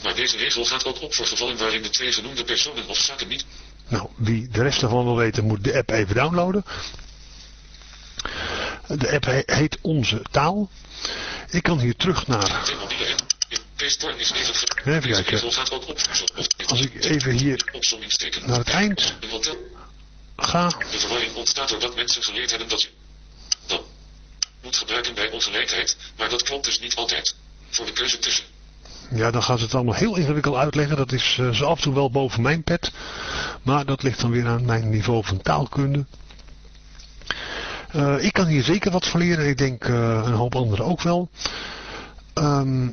Maar deze regel gaat ook op voor gevallen waarin de twee genoemde personen of zaken niet... Nou, wie de rest ervan wil weten moet de app even downloaden. De app he- heet Onze Taal. Ik kan hier terug naar... Even... kijken. regel gaat ook op voor... of- Als ik even hier naar het eind. Ga... De verwarring ontstaat doordat mensen geleerd hebben dat je dat moet gebruiken bij ongelijkheid, maar dat klopt dus niet altijd. Voor de keuze tussen. Ja, dan gaan ze het allemaal heel ingewikkeld uitleggen. Dat is eh, zo af en toe wel boven mijn pet. Maar dat ligt dan weer aan mijn niveau van taalkunde. Eh, ik kan hier zeker wat van leren. Ik denk eh, een hoop anderen ook wel. Ehm,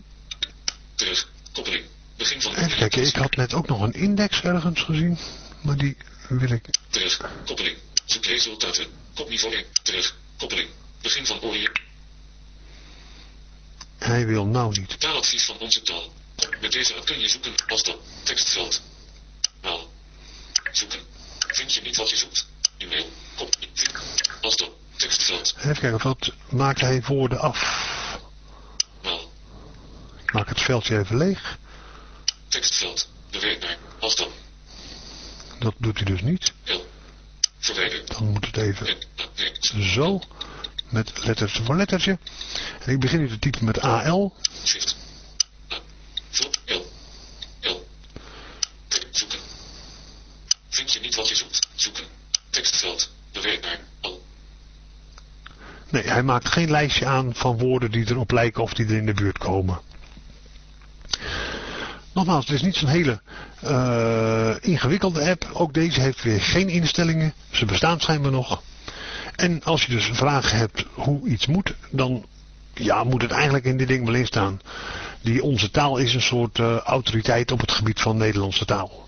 Terug. Koppeling. Begin van even kijken, ik had net ook nog een index ergens gezien. Maar die wil ik... Terug. Koppeling. Zoek resultaten. Kopniveau 1. Terug. Koppeling. Begin van Orië. Hij wil nou niet. Taaladvies van onze taal. Met deze app kun je zoeken als dat tekstveld. Maal. Zoeken. Vind je niet wat je zoekt? E-mail. Kop. Als dat tekstveld. Even kijken, dat maakt hij woorden af. Ik maak het veldje even leeg. Tekstveld. Bewerk naar. Als dan. Dat doet hij dus niet. Dan moet het even zo. Met lettertje voor lettertje. En ik begin nu te typen met AL. Vind je niet wat je zoekt? Zoeken. Tekstveld. Al. Nee, hij maakt geen lijstje aan van woorden die erop lijken of die er in de buurt komen. Nogmaals, het is niet zo'n hele eh, ingewikkelde app. Ook deze heeft weer geen instellingen. Ze bestaan schijnbaar nog. En als je dus vragen hebt hoe iets moet, dan ja, moet het eigenlijk in dit ding wel in staan. Die onze taal is een soort eh, autoriteit op het gebied van Nederlandse taal.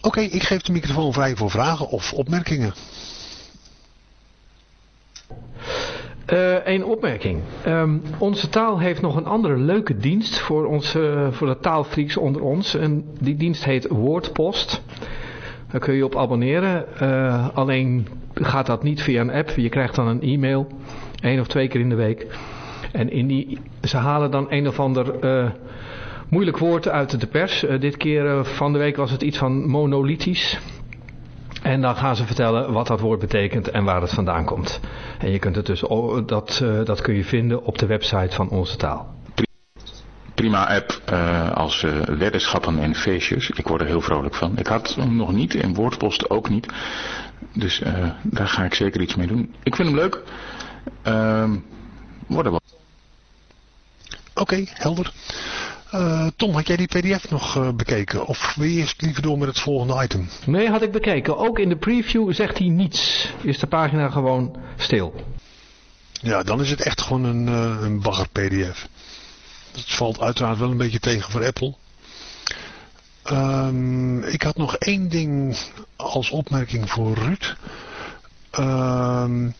Oké, ik geef de microfoon vrij voor vragen of opmerkingen. Eén opmerking. Ehm, onze taal heeft nog een andere leuke dienst voor, onze, voor de taalfreaks onder ons. En die dienst heet Woordpost. Daar kun je op abonneren. Eh, alleen gaat dat niet via een app. Je krijgt dan een e-mail. één of twee keer in de week. En in die, ze halen dan een of ander eh, moeilijk woord uit de pers. Eh, dit keer eh, van de week was het iets van monolithisch. En dan gaan ze vertellen wat dat woord betekent en waar het vandaan komt. En je kunt het dus, dat, eh, dat kun je vinden op de website van Onze Taal. Prima app eh, als eh, weddenschappen en feestjes. Ik word er heel vrolijk van. Ik had hem nog niet en woordpost ook niet. Dus eh, daar ga ik zeker iets mee doen. Ik vind hem leuk. Ehm worden wel. Oké, helder. Eh, Tom, had jij die pdf nog eh, bekeken? Of wil je eerst liever door met het volgende item? Nee, had ik bekeken. Ook in de preview zegt hij niets. Is de pagina gewoon stil. Ja, dan is het echt gewoon een, eh, een bagger pdf. Dat valt uiteraard wel een beetje tegen voor Apple. Ehm, ik had nog één ding als opmerking voor Ruud. Ehm,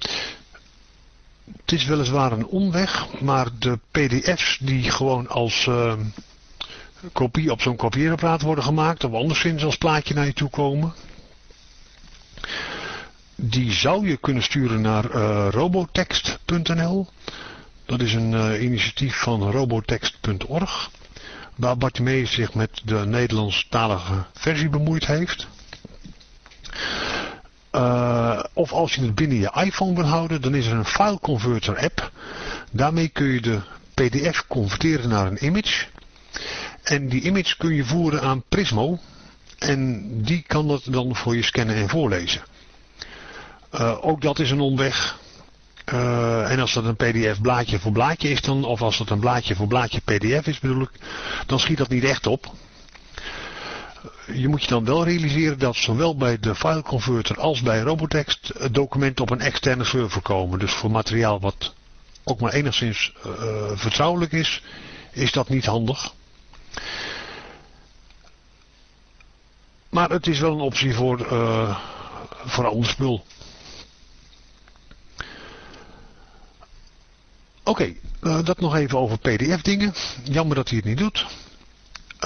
het is weliswaar een omweg, maar de pdf's die gewoon als ehm, kopie op zo'n kopieerapparaat worden gemaakt, of anderszins als plaatje naar je toe komen, die zou je kunnen sturen naar eh, robotext.nl. Dat is een eh, initiatief van robotext.org. Waar Bartimeus zich met de Nederlandstalige versie bemoeid heeft. Eh, of als je het binnen je iPhone wil houden, dan is er een file converter app. Daarmee kun je de pdf converteren naar een image. En die image kun je voeren aan Prismo. En die kan dat dan voor je scannen en voorlezen. Uh, ook dat is een omweg. Uh, en als dat een pdf blaadje voor blaadje is dan, of als dat een blaadje voor blaadje pdf is bedoel ik, dan schiet dat niet echt op. Je moet je dan wel realiseren dat zowel bij de file converter als bij Robotext documenten op een externe server komen. Dus voor materiaal wat ook maar enigszins uh, vertrouwelijk is, is dat niet handig. Maar het is wel een optie voor uh, voor ander spul. Oké, eh, dat nog even over pdf dingen. Jammer dat hij het niet doet.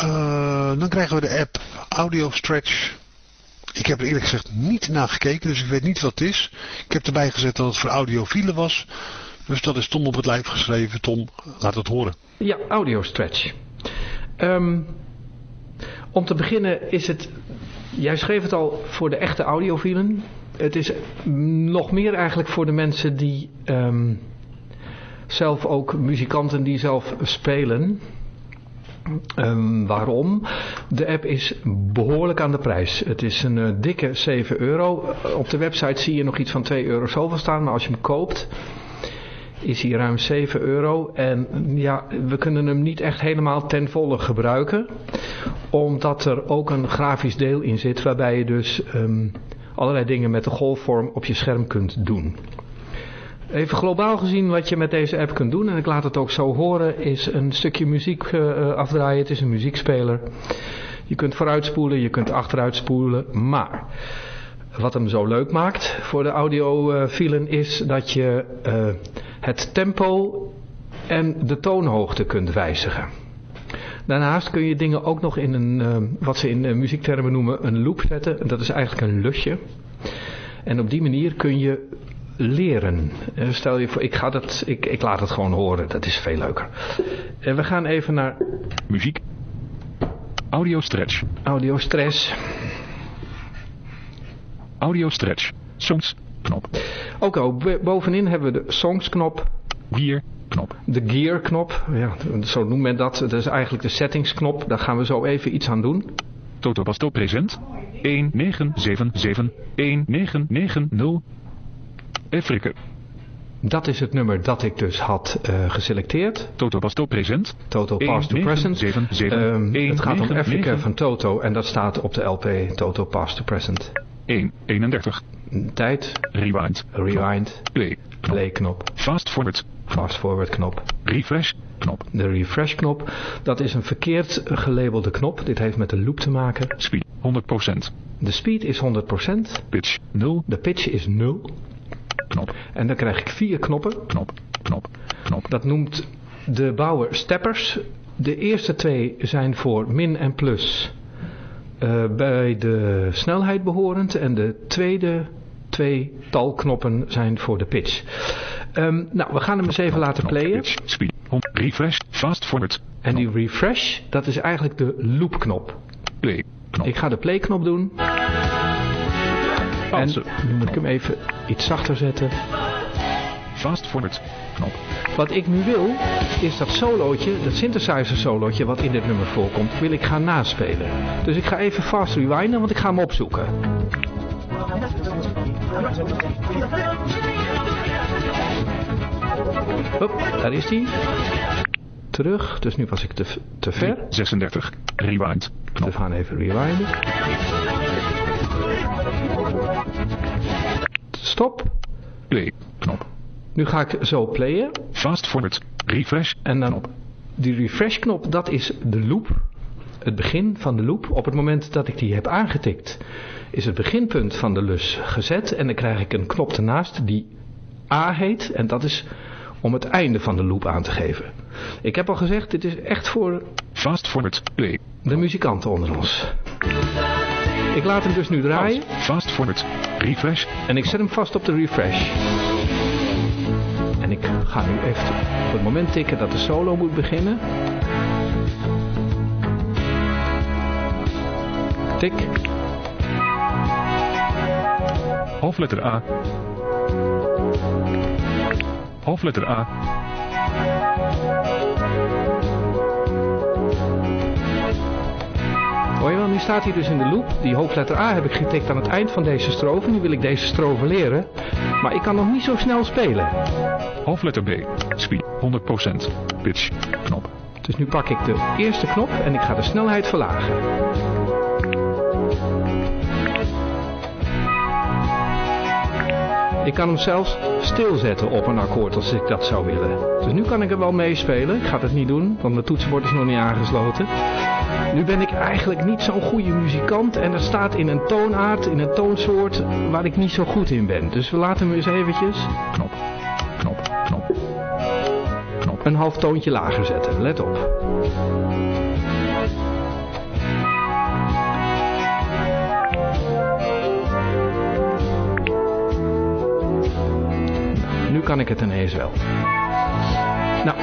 Uh, dan krijgen we de app Audio Stretch. Ik heb er eerlijk gezegd niet naar gekeken, dus ik weet niet wat het is. Ik heb erbij gezet dat het voor audiofielen was. Dus dat is Tom op het lijf geschreven. Tom, laat het horen. Ja, Audio Stretch. Um, om te beginnen is het, jij schreef het al voor de echte audiofielen. Het is nog meer eigenlijk voor de mensen die um, zelf ook muzikanten die zelf spelen. Um, waarom? De app is behoorlijk aan de prijs. Het is een uh, dikke 7 euro. Op de website zie je nog iets van 2 euro zoveel staan. Maar als je hem koopt is hij ruim 7 euro. En ja, we kunnen hem niet echt helemaal ten volle gebruiken. Omdat er ook een grafisch deel in zit waarbij je dus um, allerlei dingen met de golfvorm op je scherm kunt doen. Even globaal gezien wat je met deze app kunt doen, en ik laat het ook zo horen, is een stukje muziek uh, afdraaien. Het is een muziekspeler. Je kunt vooruitspoelen, je kunt achteruitspoelen, maar wat hem zo leuk maakt voor de audiofielen is dat je uh, het tempo en de toonhoogte kunt wijzigen. Daarnaast kun je dingen ook nog in een, wat ze in muziektermen noemen, een loop zetten. Dat is eigenlijk een lusje. En op die manier kun je leren. Stel je voor, ik, ga dat, ik, ik laat het gewoon horen, dat is veel leuker. En we gaan even naar... Muziek. Audio stretch. Audio stress. Audio stretch. Songs knop. Ook al, bovenin hebben we de songs knop. Gear knop. De gear knop, ja, zo noemt men dat. Dat is eigenlijk de settings knop. Daar gaan we zo even iets aan doen. Toto Basto present. 1977 1990 Afrika. Dat is het nummer dat ik dus had uh, geselecteerd. Toto Basto present. Toto Past to Present. 7, 7, um, 1, het gaat 9, om Africa 9. van Toto en dat staat op de LP Toto Past to Present. 1, 31. Tijd. Rewind. Rewind. Play. Knop. Play knop. Fast forward. Fast forward knop. Refresh. Knop. De refresh knop. Dat is een verkeerd gelabelde knop. Dit heeft met de loop te maken. Speed 100%. De speed is 100%. Pitch 0. De pitch is 0. Knop. En dan krijg ik vier knoppen. Knop. Knop. Knop. Dat noemt de bouwer steppers. De eerste twee zijn voor min en plus uh, bij de snelheid behorend. En de tweede twee talknoppen zijn voor de pitch. Um, nou, we gaan hem eens even laten Knop. playen. Pitch. Speed. Refresh. Fast forward. En die refresh, dat is eigenlijk de loopknop. Play. Knop. Ik ga de playknop doen. En moet ik hem even iets zachter zetten. Fast forward. Knop. Wat ik nu wil, is dat solootje, dat synthesizer solootje wat in dit nummer voorkomt, wil ik gaan naspelen. Dus ik ga even fast rewinden, want ik ga hem opzoeken. Hop, daar is hij. Terug, dus nu was ik te, te ver. 36. Rewind. We gaan even rewinden. Stop. Play. Knop. Nu ga ik zo playen. Fast forward. Refresh. En dan Knop. die refresh knop, dat is de loop. Het begin van de loop. Op het moment dat ik die heb aangetikt, is het beginpunt van de lus gezet. En dan krijg ik een knop ernaast die A heet. En dat is om het einde van de loop aan te geven. Ik heb al gezegd, dit is echt voor Fast forward. Play. de muzikanten onder ons. Ik laat hem dus nu draaien. Fast forward. Refresh. En ik zet hem vast op de refresh. En ik ga nu even op het moment tikken dat de solo moet beginnen. Tik. Hoofdletter A. Hoofdletter A. Hoor je wel, nu staat hij dus in de loop. Die hoofdletter A heb ik getikt aan het eind van deze strofe. Nu wil ik deze strofe leren. Maar ik kan nog niet zo snel spelen. Hoofdletter B. Speed 100%. Pitch. Knop. Dus nu pak ik de eerste knop en ik ga de snelheid verlagen. Ik kan hem zelfs stilzetten op een akkoord als ik dat zou willen. Dus nu kan ik er wel meespelen. Ik ga het niet doen, want mijn toetsenbord is nog niet aangesloten. Nu ben ik eigenlijk niet zo'n goede muzikant en dat staat in een toonaard, in een toonsoort waar ik niet zo goed in ben. Dus we laten hem eens eventjes Knop. Knop. Knop. Knop. een half toontje lager zetten. Let op. Nu kan ik het ineens wel. Nou,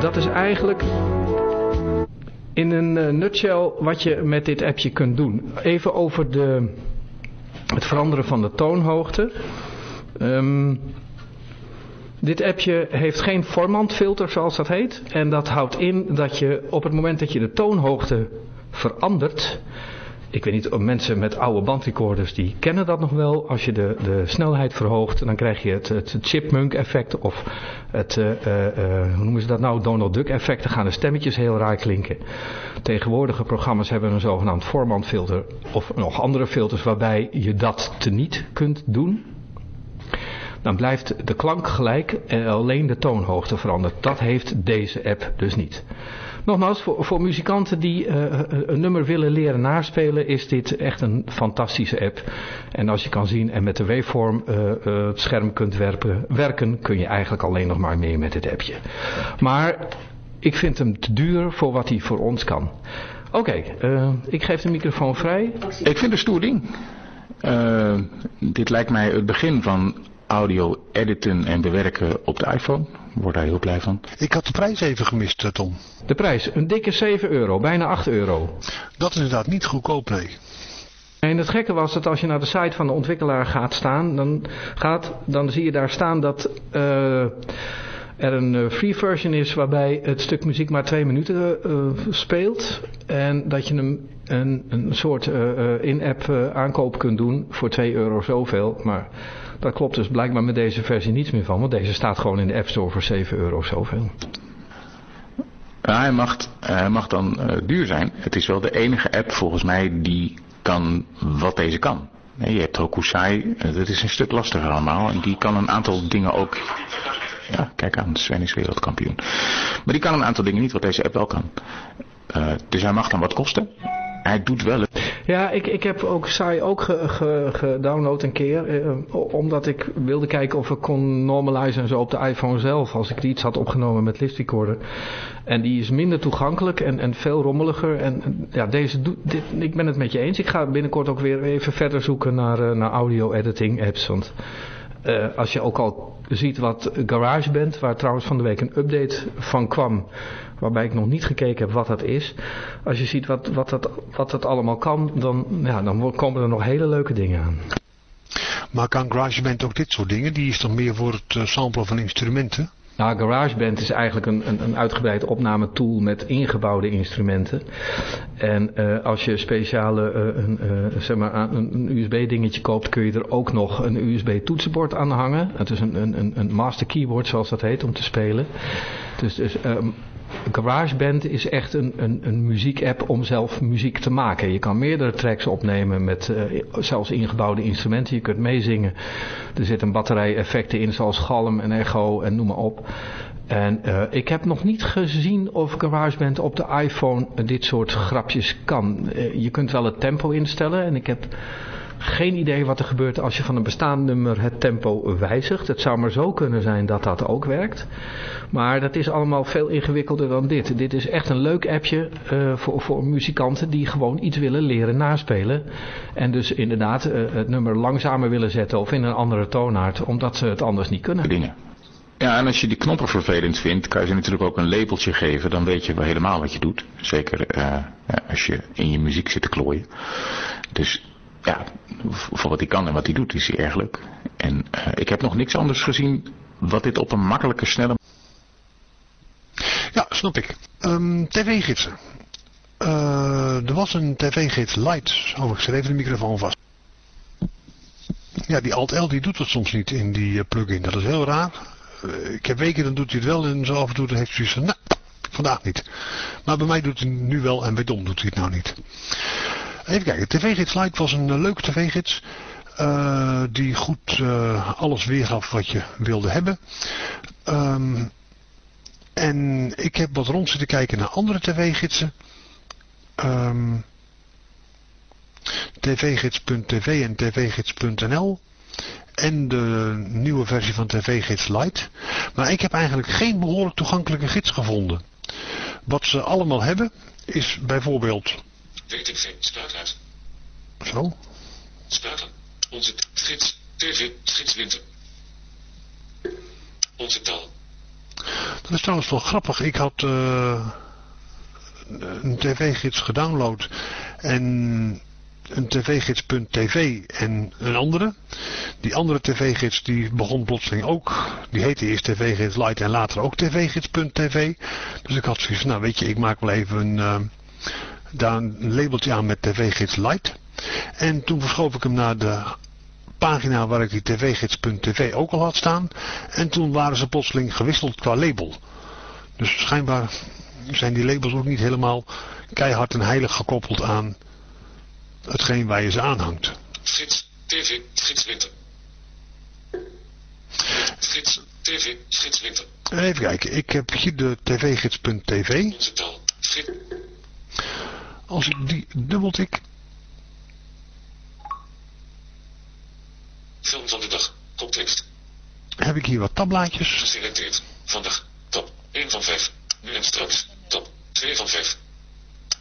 dat is eigenlijk in een eh, nutshell wat je met dit appje kunt doen. Even over de, het veranderen van de toonhoogte. Ehm, dit appje heeft geen formantfilter zoals dat heet. En dat houdt in dat je op het moment dat je de toonhoogte verandert... Ik weet niet, of mensen met oude bandrecorders die kennen dat nog wel. Als je de, de snelheid verhoogt, dan krijg je het, het chipmunk effect of het, eh, eh, eh, hoe noemen ze dat nou, Donald Duck effect. Dan gaan de stemmetjes heel raar klinken. Tegenwoordige programma's hebben een zogenaamd formantfilter of nog andere filters waarbij je dat teniet kunt doen. Dan blijft de klank gelijk en alleen de toonhoogte verandert. Dat heeft deze app dus niet. Nogmaals, voor, muzikanten die uh, een nummer willen leren naspelen, is dit echt een fantastische app. En als je kan zien en met de waveform uh, het scherm kunt werpen, werken, kun je eigenlijk alleen nog maar meer met dit appje. Maar ik vind hem te duur voor wat hij voor ons kan. Oké, ik geef de microfoon vrij. Ik vind het stoer ding. dit lijkt mij het begin van audio editen en bewerken op de iPhone. Word daar heel blij van. Ik had de prijs even gemist, Tom. De prijs, een dikke 7 euro, bijna 8 euro. Dat is inderdaad niet goedkoop, nee. En het gekke was dat als je naar de site van de ontwikkelaar gaat staan, dan, gaat, dan zie je daar staan dat uh, er een free version is waarbij het stuk muziek maar twee minuten uh, speelt. En dat je hem een, een soort uh, in-app aankoop kunt doen voor 2 euro zoveel. Maar daar klopt dus blijkbaar met deze versie niets meer van. Want deze staat gewoon in de App Store voor 7 euro zoveel. Hij, mag, hij mag dan uh, duur zijn. Het is wel de enige app volgens mij die kan wat deze kan. Je hebt Hokusai, dat is een stuk lastiger allemaal. En die kan een aantal dingen ook... Ja, kijk aan, Sven wereldkampioen. Maar die kan een aantal dingen niet wat deze app wel kan. Uh, dus hij mag dan wat kosten hij doet wel het. Ja, ik, ik heb ook Sai ook gedownload ge, ge een keer. Eh, omdat ik wilde kijken of ik kon normalizen en zo op de iPhone zelf. Als ik iets had opgenomen met Lift Recorder. En die is minder toegankelijk en, en veel rommeliger. En ja, deze doet, dit, ik ben het met je eens. Ik ga binnenkort ook weer even verder zoeken naar, uh, naar audio editing apps. Want uh, als je ook al ziet wat GarageBand, waar trouwens van de week een update van kwam, waarbij ik nog niet gekeken heb wat dat is. Als je ziet wat, wat, dat, wat dat allemaal kan, dan, ja, dan komen er nog hele leuke dingen aan. Maar kan GarageBand ook dit soort dingen? Die is dan meer voor het uh, samplen van instrumenten? Nou, GarageBand is eigenlijk een, een, een uitgebreid opnametool met ingebouwde instrumenten. En uh, als je speciale uh, een, uh, zeg maar een, een USB-dingetje koopt, kun je er ook nog een USB-toetsenbord aan hangen. Het is een, een, een master keyboard, zoals dat heet, om te spelen. Dus, dus um, GarageBand is echt een, een, een muziekapp om zelf muziek te maken. Je kan meerdere tracks opnemen met uh, zelfs ingebouwde instrumenten. Je kunt meezingen. Er zitten batterij effecten in zoals galm en echo en noem maar op. En uh, ik heb nog niet gezien of GarageBand op de iPhone dit soort grapjes kan. Uh, je kunt wel het tempo instellen en ik heb geen idee wat er gebeurt als je van een bestaand nummer het tempo wijzigt. Het zou maar zo kunnen zijn dat dat ook werkt. Maar dat is allemaal veel ingewikkelder dan dit. Dit is echt een leuk appje uh, voor, voor muzikanten die gewoon iets willen leren naspelen. En dus inderdaad uh, het nummer langzamer willen zetten of in een andere toonaard. Omdat ze het anders niet kunnen. Dingen. Ja, en als je die knoppen vervelend vindt, kan je ze natuurlijk ook een labeltje geven. Dan weet je wel helemaal wat je doet. Zeker uh, als je in je muziek zit te klooien. Dus ja, voor wat hij kan en wat hij doet is hij erg. En uh, ik heb nog niks anders gezien wat dit op een makkelijke, snelle... Ja, snap ik. Um, TV-gidsen. Uh, er was een TV-gids Lite. Oh, ik zet even de microfoon vast. Ja, die Alt-L die doet dat soms niet in die uh, plugin. Dat is heel raar. Ik heb weken dan doet hij het wel en zo af en toe heeft hij zoiets van, nou, vandaag niet. Maar bij mij doet hij nu wel en bij Dom doet hij het nou niet. Even kijken, TV-gids Lite was een uh, leuke tv-gids. Uh, die goed uh, alles weergaf wat je wilde hebben. Um, En ik heb wat rond zitten kijken naar andere tv-gidsen. Ehm tvgids.tv en tvgids.nl. En de nieuwe versie van TV-gids Lite. Maar ik heb eigenlijk geen behoorlijk toegankelijke gids gevonden. Wat ze allemaal hebben is bijvoorbeeld... WTV, spraakluid. Zo. Spraken. Onze gids, TV, gidswinter. Onze taal. Dat is trouwens wel grappig. Ik had uh, een tv-gids gedownload en een tv-gids.tv en een andere. Die andere tv-gids die begon plotseling ook, die heette eerst tv-gids Lite en later ook tv-gids.tv. Dus ik had zoiets nou weet je, ik maak wel even een, uh, daar een labeltje aan met tv-gids Lite. En toen verschoof ik hem naar de pagina waar ik die tvgids.tv ook al had staan. En toen waren ze plotseling gewisseld qua label. Dus schijnbaar zijn die labels ook niet helemaal keihard en heilig gekoppeld aan hetgeen waar je ze aanhangt. Gids, tv, gidswinter. Gids, tv, gidswinter. Even kijken, ik heb hier de tvgids.tv. Onze taal. Gids. Als ik die dubbeltik, Film van de dag. Koptekst. heb ik hier wat tabblaadjes. Geselecteerd. Vandaag. Tab 1 van 5. Nu en straks. Tab 2 van 5.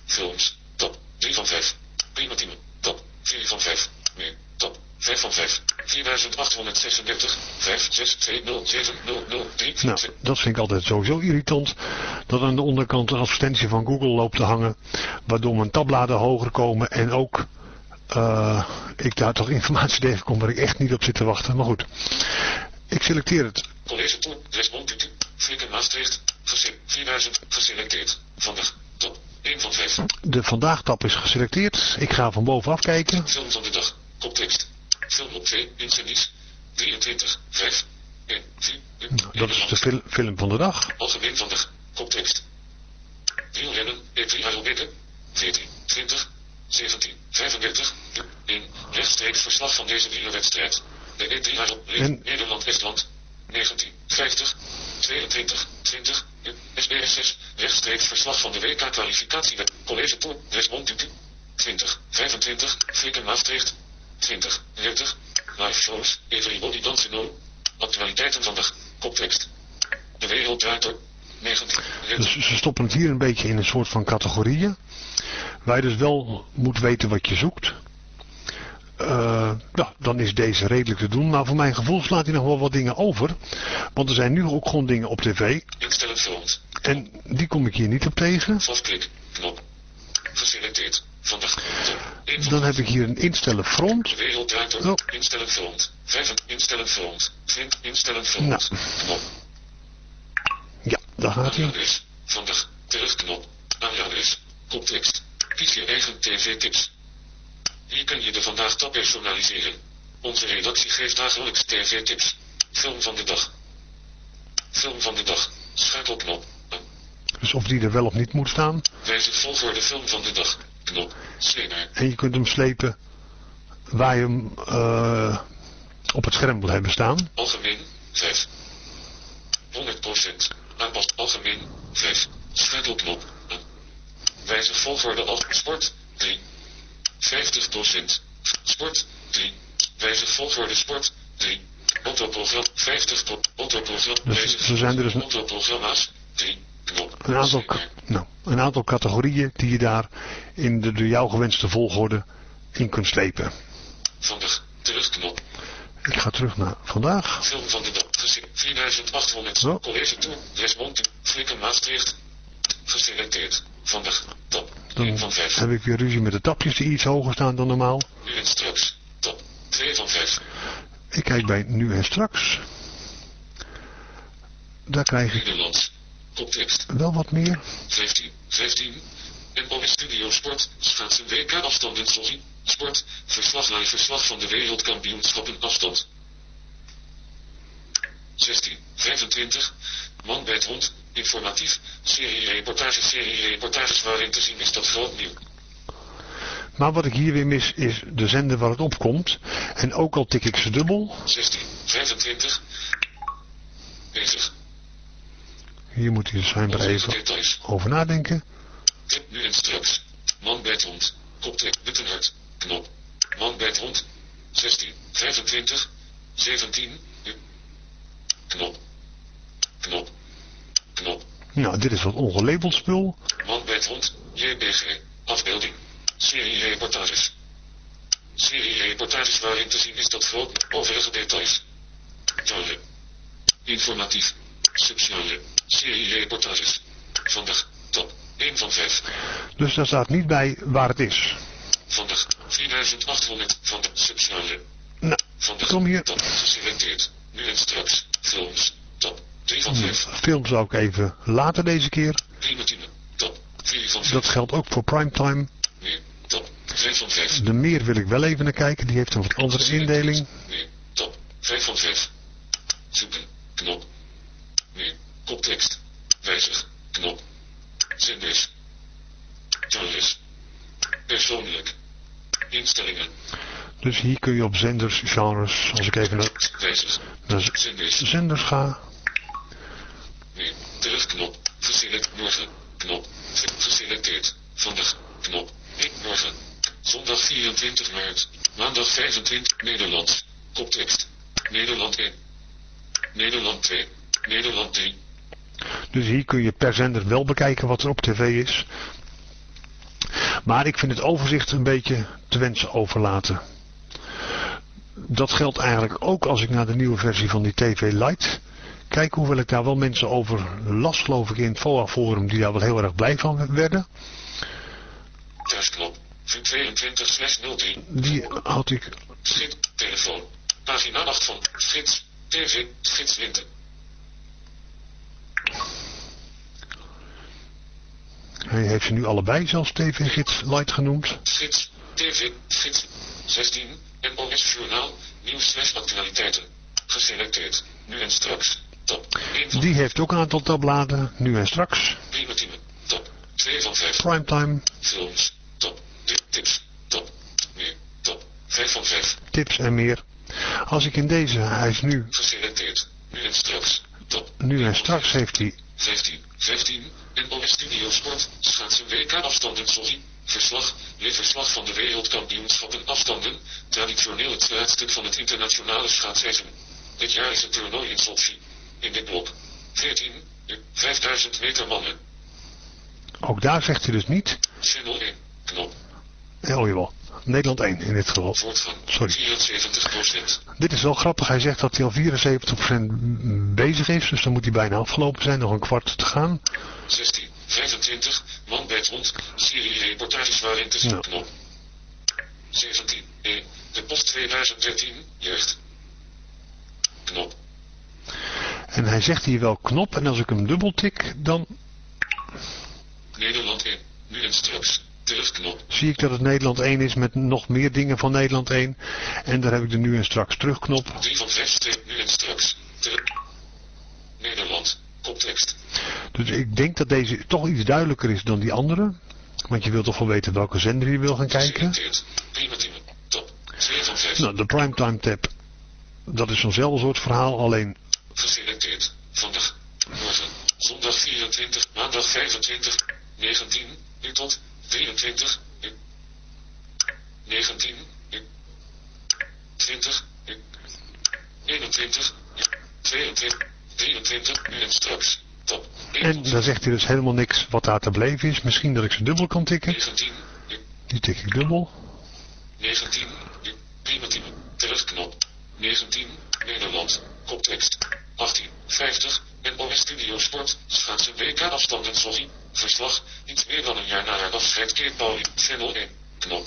Films. Tab 3 van 5. Prima team. Tab 4 van 5. Nu. Tab 5 van 5. 4836 5620700 Nou, dat vind ik altijd sowieso irritant. Dat aan de onderkant een advertentie van Google loopt te hangen. Waardoor mijn tabbladen hoger komen en ook uh, ik daar toch informatie tegenkom waar ik echt niet op zit te wachten. Maar goed, ik selecteer het. College toe, respond Flikken Maastricht, 4000, geselecteerd. Vandaag, top, 1 van 5. De vandaag tab is geselecteerd. Ik ga van bovenaf kijken. Film van de dag, koptekst. Film op 2, incendies, 23, 5, 1, 4. Nou, dat is de fil film van de dag. Algemeen van de koptekst. Wielrennen, E3 Aerobikken, 14, 20, 17, 35, 1, rechtstreeks verslag van deze wielerwedstrijd. De E3 Aerob, Nederland-Estland, 19, 50, 22, 20, SBS 6, rechtstreeks verslag van de WK-kwalificatie, college Tour, Respond 20, 25, Flikken Maastricht, 20, 30, live shows, everybody dance no, actualiteiten van de koptekst. De wereld draait door, 19, 30. Dus ze stoppen het hier een beetje in een soort van categorieën. Waar je dus wel moet weten wat je zoekt. Uh, ja, dan is deze redelijk te doen. Maar voor mijn gevoel slaat hij nog wel wat dingen over. Want er zijn nu ook gewoon dingen op tv. Instellen. En die kom ik hier niet op tegen. Vastklik. Knop. Geselecteerd. Dan heb ik hier een instellen front. De. Oh. Instellen front. 5. Instellen front. Vind. Instellen front. Nou. Knop. Ja, daar gaat hij. Aanraders. Vandaag. Terugknop. Aanraders. Koptekst. Kies je eigen tv-tips. Hier kun je de vandaag tab personaliseren. Onze redactie geeft dagelijks tv-tips. Film van de dag. Film van de dag. Schakelknop. Dus of die er wel of niet moet staan. Wijzig volgorde film van de dag. En je kunt hem slepen waar je hem uh, op het scherm wil hebben staan. Algemeen 5. 100%. Aanpas algemeen 5. Schakelknop. Wijzig volgorde als sport 3. 50%. Sport 3. Wijzig volgorde sport 3. Autoprogramma 50 autoprogramma. Dus er zijn er dus een, autoprogramma's 3. Knop. een, aantal, nou, een aantal categorieën die je daar in de door jou gewenste volgorde in kunt slepen. Vandaag terugknop. Ik ga terug naar vandaag. Film van de dag. 4800. Oh. College toe. Respond. Flikken Maastricht. Geselecteerd. Vandaag. Top. Dan 1 van 5. heb ik weer ruzie met de tapjes die iets hoger staan dan normaal. Nu en straks. Top. 2 van 5. Ik kijk bij nu en straks. Daar krijg ik Nederlands. Wel wat meer. 15. 15. NOS Studio Sport. Schaatsen WK afstanden Sochi. Sport. Verslag live verslag van de wereldkampioenschappen afstand. 16. 25. Man bij het hond. Informatief. Serie reportages. Serie reportages waarin te zien is dat groot nieuw. Maar wat ik hier weer mis is de zender waar het op komt. En ook al tik ik ze dubbel. 16. 25. Bezig. Hier moet hij schijnbaar Overige even over nadenken. Tip nu en straks. Man bijt hond. Koptek buttonhart. Knop. Man bijt hond. 16. 25. 17. U. Knop. Knop. Knop. Nou, dit is wat ongelabeld spul. Man bijt hond. JBG. Afbeelding. Serie reportages. Serie reportages waarin te zien is dat groot overige details. Genre. Informatief. Subgenre. Serie reportages. Vandaag. Top. 1 van 5. Dus daar staat niet bij waar het is. Vandaag 4800 van de subgenre. Nou, Vandaag kom hier. top geselecteerd. Nu en straks. Films. Top 3 van 5. Film zou ik even later deze keer. Primatine. Top 4 van 5. Dat geldt ook voor primetime. Meer. Top 2 van 5. De meer wil ik wel even naar kijken. Die heeft een wat andere indeling. Meer. Top 5 van 5. Zoeken. Knop. Koptekst. Wijzig. Knop. Zenders. Genres. Persoonlijk. Instellingen. Dus hier kun je op zenders, genres, als ik even naar, naar Zenders. zenders ga. Meer. Terugknop. Geselect. Morgen. Knop. Ge- Geselecteerd. Vandaag. Knop. 1. Morgen. Zondag 24 maart. Maandag 25. Nederlands. Koptekst. Nederland 1. Nederland 2. Nederland 3. Dus hier kun je per zender wel bekijken wat er op tv is. Maar ik vind het overzicht een beetje te wensen overlaten. Dat geldt eigenlijk ook als ik naar de nieuwe versie van die TV Lite kijk. Hoewel ik daar wel mensen over las, geloof ik, in het VOA Forum die daar wel heel erg blij van werden. Thuisknop. Vue 22 slash 03. Die had ik Schit. Telefoon. Pagina 8 van. Gids. TV. Gids Winter. Hij heeft ze nu allebei zelfs TV-gids Lite genoemd. Gids. TV. Gids. 16. NOS Journaal. Nieuws actualiteiten. Geselecteerd. Nu en straks. Top. 1 van Die heeft ook een aantal tabbladen, nu en straks. Primatine. Top. 2 van 5. Primetime, Films. Top. Tips. Top. Meer. Top. 5 van 5. tips en meer. Als ik in deze, hij is nu, Geselecteerd. Nu en straks. Top. nu en straks heeft hij 15. 15. NOS Studio Sport. Schaatsen WK afstanden. Sorry. Verslag. Leverslag van de wereldkampioenschappen afstanden. Traditioneel het sluitstuk van het internationale schaatsseizoen. Dit jaar is het toernooi in Sochi. In dit blok. 14. uur, 5000 meter mannen. Ook daar zegt hij dus niet. Channel 1. Knop. Oh jawel, Nederland 1 in dit geval. Sorry. 74% Dit is wel grappig. Hij zegt dat hij al 74% bezig is. Dus dan moet hij bijna afgelopen zijn. Nog een kwart te gaan. 16, 25, man bij het hond, serie reportages waarin te zien Ja. knop. 17, e, de post 2013, jeugd. Knop. En hij zegt hier wel knop. En als ik hem dubbel tik, dan Nederland 1, nu en straks, terugknop. zie ik dat het Nederland 1 is met nog meer dingen van Nederland 1. En daar heb ik de nu en straks terugknop. 3 van 5 streep, nu en straks, terug. Nederland, koptekst. Dus ik denk dat deze toch iets duidelijker is dan die andere. Want je wilt toch wel weten welke zender je wil gaan kijken. Top. 2 van 5, Nou, de primetime tab. Dat is zo'nzelfde soort verhaal. Alleen geselecteerd, vandaag, morgen, zondag 24, maandag 25, 19, nu tot 23, nu. 19, nu. 20, nu. 21, nu. 22, 23, nu en straks, top. En dan zegt hij dus helemaal niks wat daar te beleven is. Misschien dat ik ze dubbel kan tikken. 19, nu. Die tik ik dubbel. 19, nu. Primatine, terugknop. 19, Nederland, koptekst. 18, 50, NOS Studio Sport, schaatsen WK afstanden, sorry. Verslag, iets meer dan een jaar na haar afscheid keert Pauli, channel 1, knop.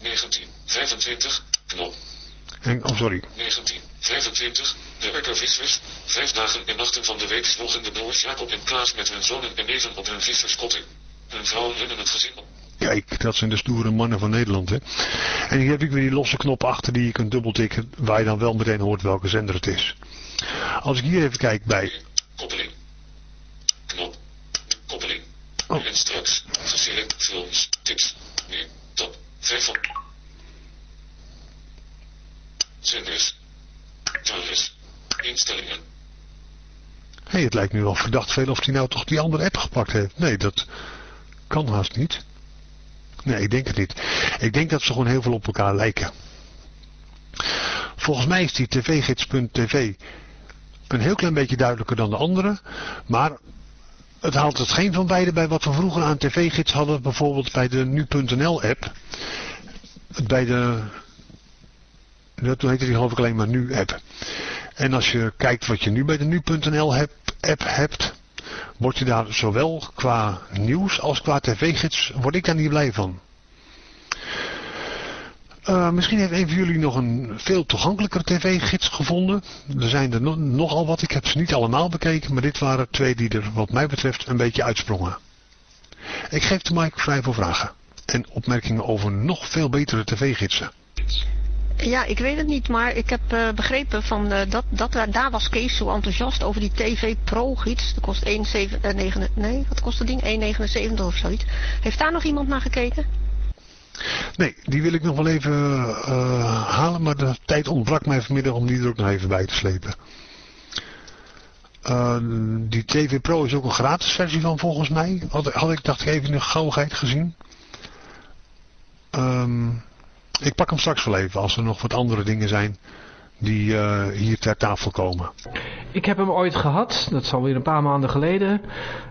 19, 25, knop. En, oh sorry. 19, 25, de Urkervissers, vijf dagen en nachten van de week volgen de broers Jacob en Klaas met hun zonen en neven op hun visserskotten. Hun vrouwen runnen het gezin op. Kijk, dat zijn de stoere mannen van Nederland. Hè. En hier heb ik weer die losse knop achter die je kunt dubbeltikken. Waar je dan wel meteen hoort welke zender het is. Als ik hier even kijk bij... Koppeling. Knop. Koppeling. Oh. En straks. Geselect films. Tips. Meer. Top. 5 van. Zenders. Genres. Instellingen. hey, het lijkt nu wel verdacht veel of hij nou toch die andere app gepakt heeft. Nee, dat kan haast niet. Nee, ik denk het niet. Ik denk dat ze gewoon heel veel op elkaar lijken. Volgens mij is die tvgids.tv een heel klein beetje duidelijker dan de andere. Maar het haalt het geen van beide bij wat we vroeger aan tv-gids hadden. Bijvoorbeeld bij de nu.nl app. Bij de... Toen heette die geloof ik alleen maar nu app. En als je kijkt wat je nu bij de nu.nl app hebt. Word je daar zowel qua nieuws als qua tv-gids. Word ik daar niet blij van. Uh, misschien heeft een van jullie nog een veel toegankelijker tv-gids gevonden. Er zijn er no nogal wat. Ik heb ze niet allemaal bekeken. Maar dit waren twee die er wat mij betreft een beetje uitsprongen. Ik geef de mic vrij voor vragen. En opmerkingen over nog veel betere tv-gidsen. Ja, ik weet het niet, maar ik heb uh, begrepen van uh, dat, dat daar was Kees zo enthousiast over die TV Pro gids. Dat kost 1,9, nee, wat kost dat ding? 1,79 of zoiets. Heeft daar nog iemand naar gekeken? Nee, die wil ik nog wel even uh, halen, maar de tijd ontbrak mij vanmiddag om die er ook nog even bij te slepen. Uh, die TV Pro is ook een gratis versie van volgens mij. Had, had ik dacht ik even in de gauwheid gezien. Um, ik pak hem straks wel even als er nog wat andere dingen zijn die uh, hier ter tafel komen. Ik heb hem ooit gehad, dat is alweer een paar maanden geleden.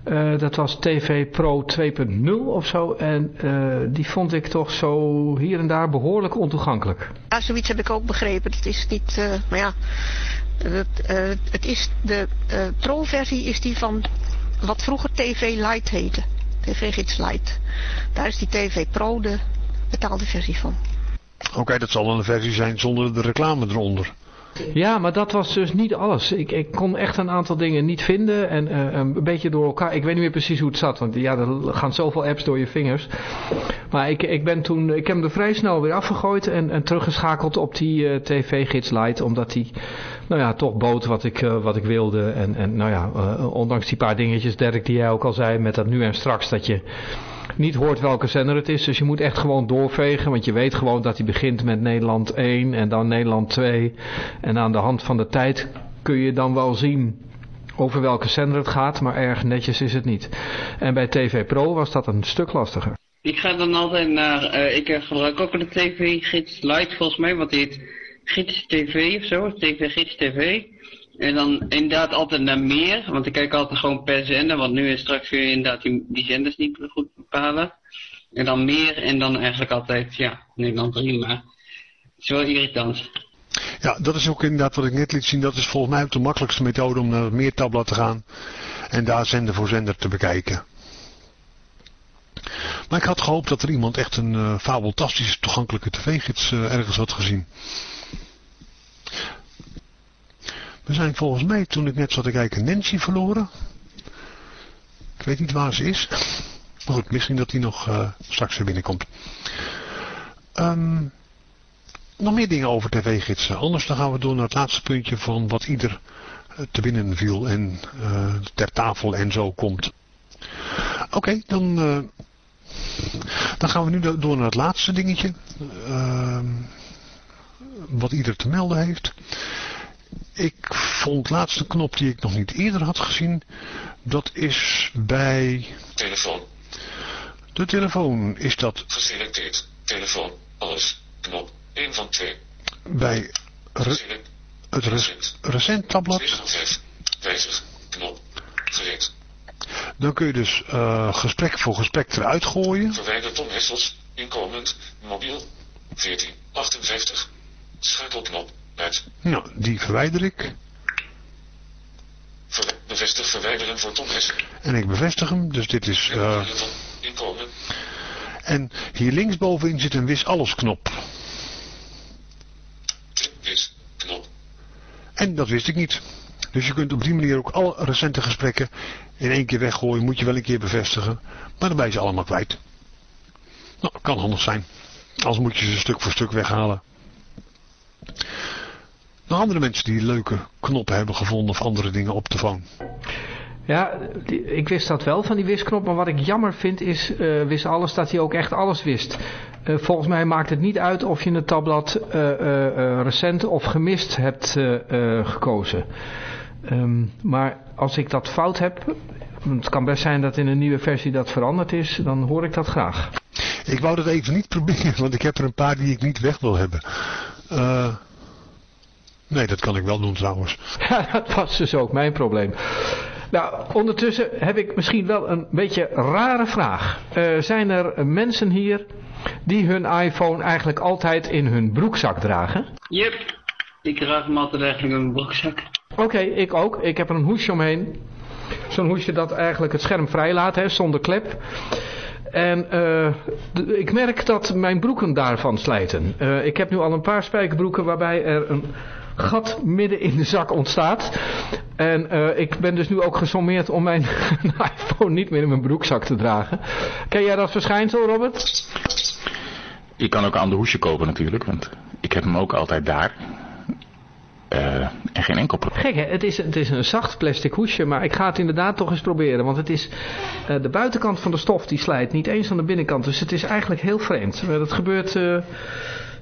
Uh, dat was TV Pro 2.0 of zo. En uh, die vond ik toch zo hier en daar behoorlijk ontoegankelijk. Ja, zoiets heb ik ook begrepen. Het is niet, maar ja, het, het is de Pro-versie is die van wat vroeger TV Lite heette. TV Gids Lite. Daar is die TV Pro de betaalde versie van. Oké, okay, dat zal dan een versie zijn zonder de reclame eronder. Ja, maar dat was dus niet alles. Ik, ik kon echt een aantal dingen niet vinden en uh, een beetje door elkaar. Ik weet niet meer precies hoe het zat, want ja, er gaan zoveel apps door je vingers. Maar ik, ik ben toen, ik heb hem er vrij snel weer afgegooid en, en teruggeschakeld op die uh, TV-gids Lite, omdat die, nou ja, toch bood wat ik, uh, wat ik wilde. En, en nou ja, ondanks die paar dingetjes, Dirk, die jij ook al zei, met dat nu en straks, dat je niet hoort welke zender het is. Dus je moet echt gewoon doorvegen. Want je weet gewoon dat hij begint met Nederland 1 en dan Nederland 2. En aan de hand van de tijd kun je dan wel zien over welke zender het gaat. Maar erg netjes is het niet. En bij TV Pro was dat een stuk lastiger. Ik ga dan altijd naar... Uh, ik gebruik ook de TV-gids Lite volgens mij. Wat heet Gids TV of zo. TV Gids TV. En dan inderdaad altijd naar meer, want ik kijk altijd gewoon per zender, want nu is straks weer inderdaad die, zenders niet goed bepalen. En dan meer en dan eigenlijk altijd, ja, Nederland prima. Het is wel irritant. Ja, dat is ook inderdaad wat ik net liet zien. Dat is volgens mij ook de makkelijkste methode om naar meer tabblad te gaan. En daar zender voor zender te bekijken. Maar ik had gehoopt dat er iemand echt een uh, fabeltastische toegankelijke tv-gids uh, ergens had gezien. We zijn volgens mij, toen ik net zat te kijken, Nancy verloren. Ik weet niet waar ze is. Maar goed, misschien dat die nog uh, straks weer binnenkomt. Um, nog meer dingen over tv-gidsen. Anders dan gaan we door naar het laatste puntje van wat ieder uh, te binnen viel en uh, ter tafel en zo komt. Oké, dan, dan gaan we nu door naar het laatste dingetje. Ehm, wat ieder te melden heeft. Ik vond laatste knop die ik nog niet eerder had gezien. Dat is bij... Telefoon. De telefoon. Is dat... Geselecteerd. Telefoon. Alles. Knop. 1 van 2. Bij... Re... Het recent, recent tabblad. Wijzig. Knop. Gereed. Dan kun je dus uh, gesprek voor gesprek eruit gooien. Verwijder Tom Hessels. Inkomend. Mobiel. 1458. Schakelknop. Uit. Nou, die verwijder ik. Ver, bevestig verwijderen voor Tom Hess. En ik bevestig hem, dus dit is... Uh... Inkomen. En hier linksbovenin zit een wis alles knop. Wis knop. En dat wist ik niet. Dus je kunt op die manier ook alle recente gesprekken in één keer weggooien. Moet je wel een keer bevestigen. Maar dan ben je ze allemaal kwijt. Nou, kan handig zijn. Anders moet je ze stuk voor stuk weghalen. Nog andere mensen die leuke knoppen hebben gevonden of andere dingen op de phone. Ja, die, ik wist dat wel van die wisknop, maar wat ik jammer vind is, uh, wist alles dat hij ook echt alles wist. Uh, volgens mij maakt het niet uit of je het tabblad uh, recent of gemist hebt gekozen. Um, maar als ik dat fout heb, het kan best zijn dat in een nieuwe versie dat veranderd is, dan hoor ik dat graag. Ik wou dat even niet proberen, want ik heb er een paar die ik niet weg wil hebben. Uh, nee, dat kan ik wel doen trouwens. Ja, dat was dus ook mijn probleem. Nou, ondertussen heb ik misschien wel een beetje rare vraag. Uh, zijn er mensen hier die hun iPhone eigenlijk altijd in hun broekzak dragen? Yep, ik draag hem altijd eigenlijk in mijn broekzak. Oké, ik ook. Ik heb er een hoesje omheen. Zo'n hoesje dat eigenlijk het scherm vrij laat, hè, zonder klep. En uh, ik merk dat mijn broeken daarvan slijten. Uh, ik heb nu al een paar spijkerbroeken waarbij er een gat midden in de zak ontstaat. En uh, ik ben dus nu ook gesommeerd om mijn iPhone niet meer in mijn broekzak te dragen. Ken jij dat verschijnsel, Robert? Je kan ook een ander hoesje kopen natuurlijk, want ik heb hem ook altijd daar. Uh, en geen enkel probleem. Gek hè, het is, het is een zacht plastic hoesje, maar ik ga het inderdaad toch eens proberen. Want het is, uh, de buitenkant van de stof die slijt, niet eens aan de binnenkant. Dus het is eigenlijk heel vreemd. Dat gebeurt,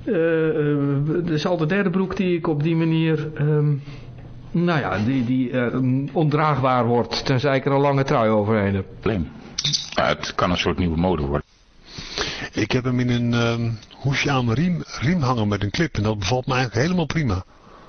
uh, uh, is al de derde broek die ik op die manier, um, nou ja, die, die ondraagbaar wordt. Tenzij ik er een lange trui overheen heb. Probleem. Ja, het kan een soort nieuwe mode worden. Ik heb hem in een um, hoesje aan mijn riem, riem hangen met een clip en dat bevalt me eigenlijk helemaal prima.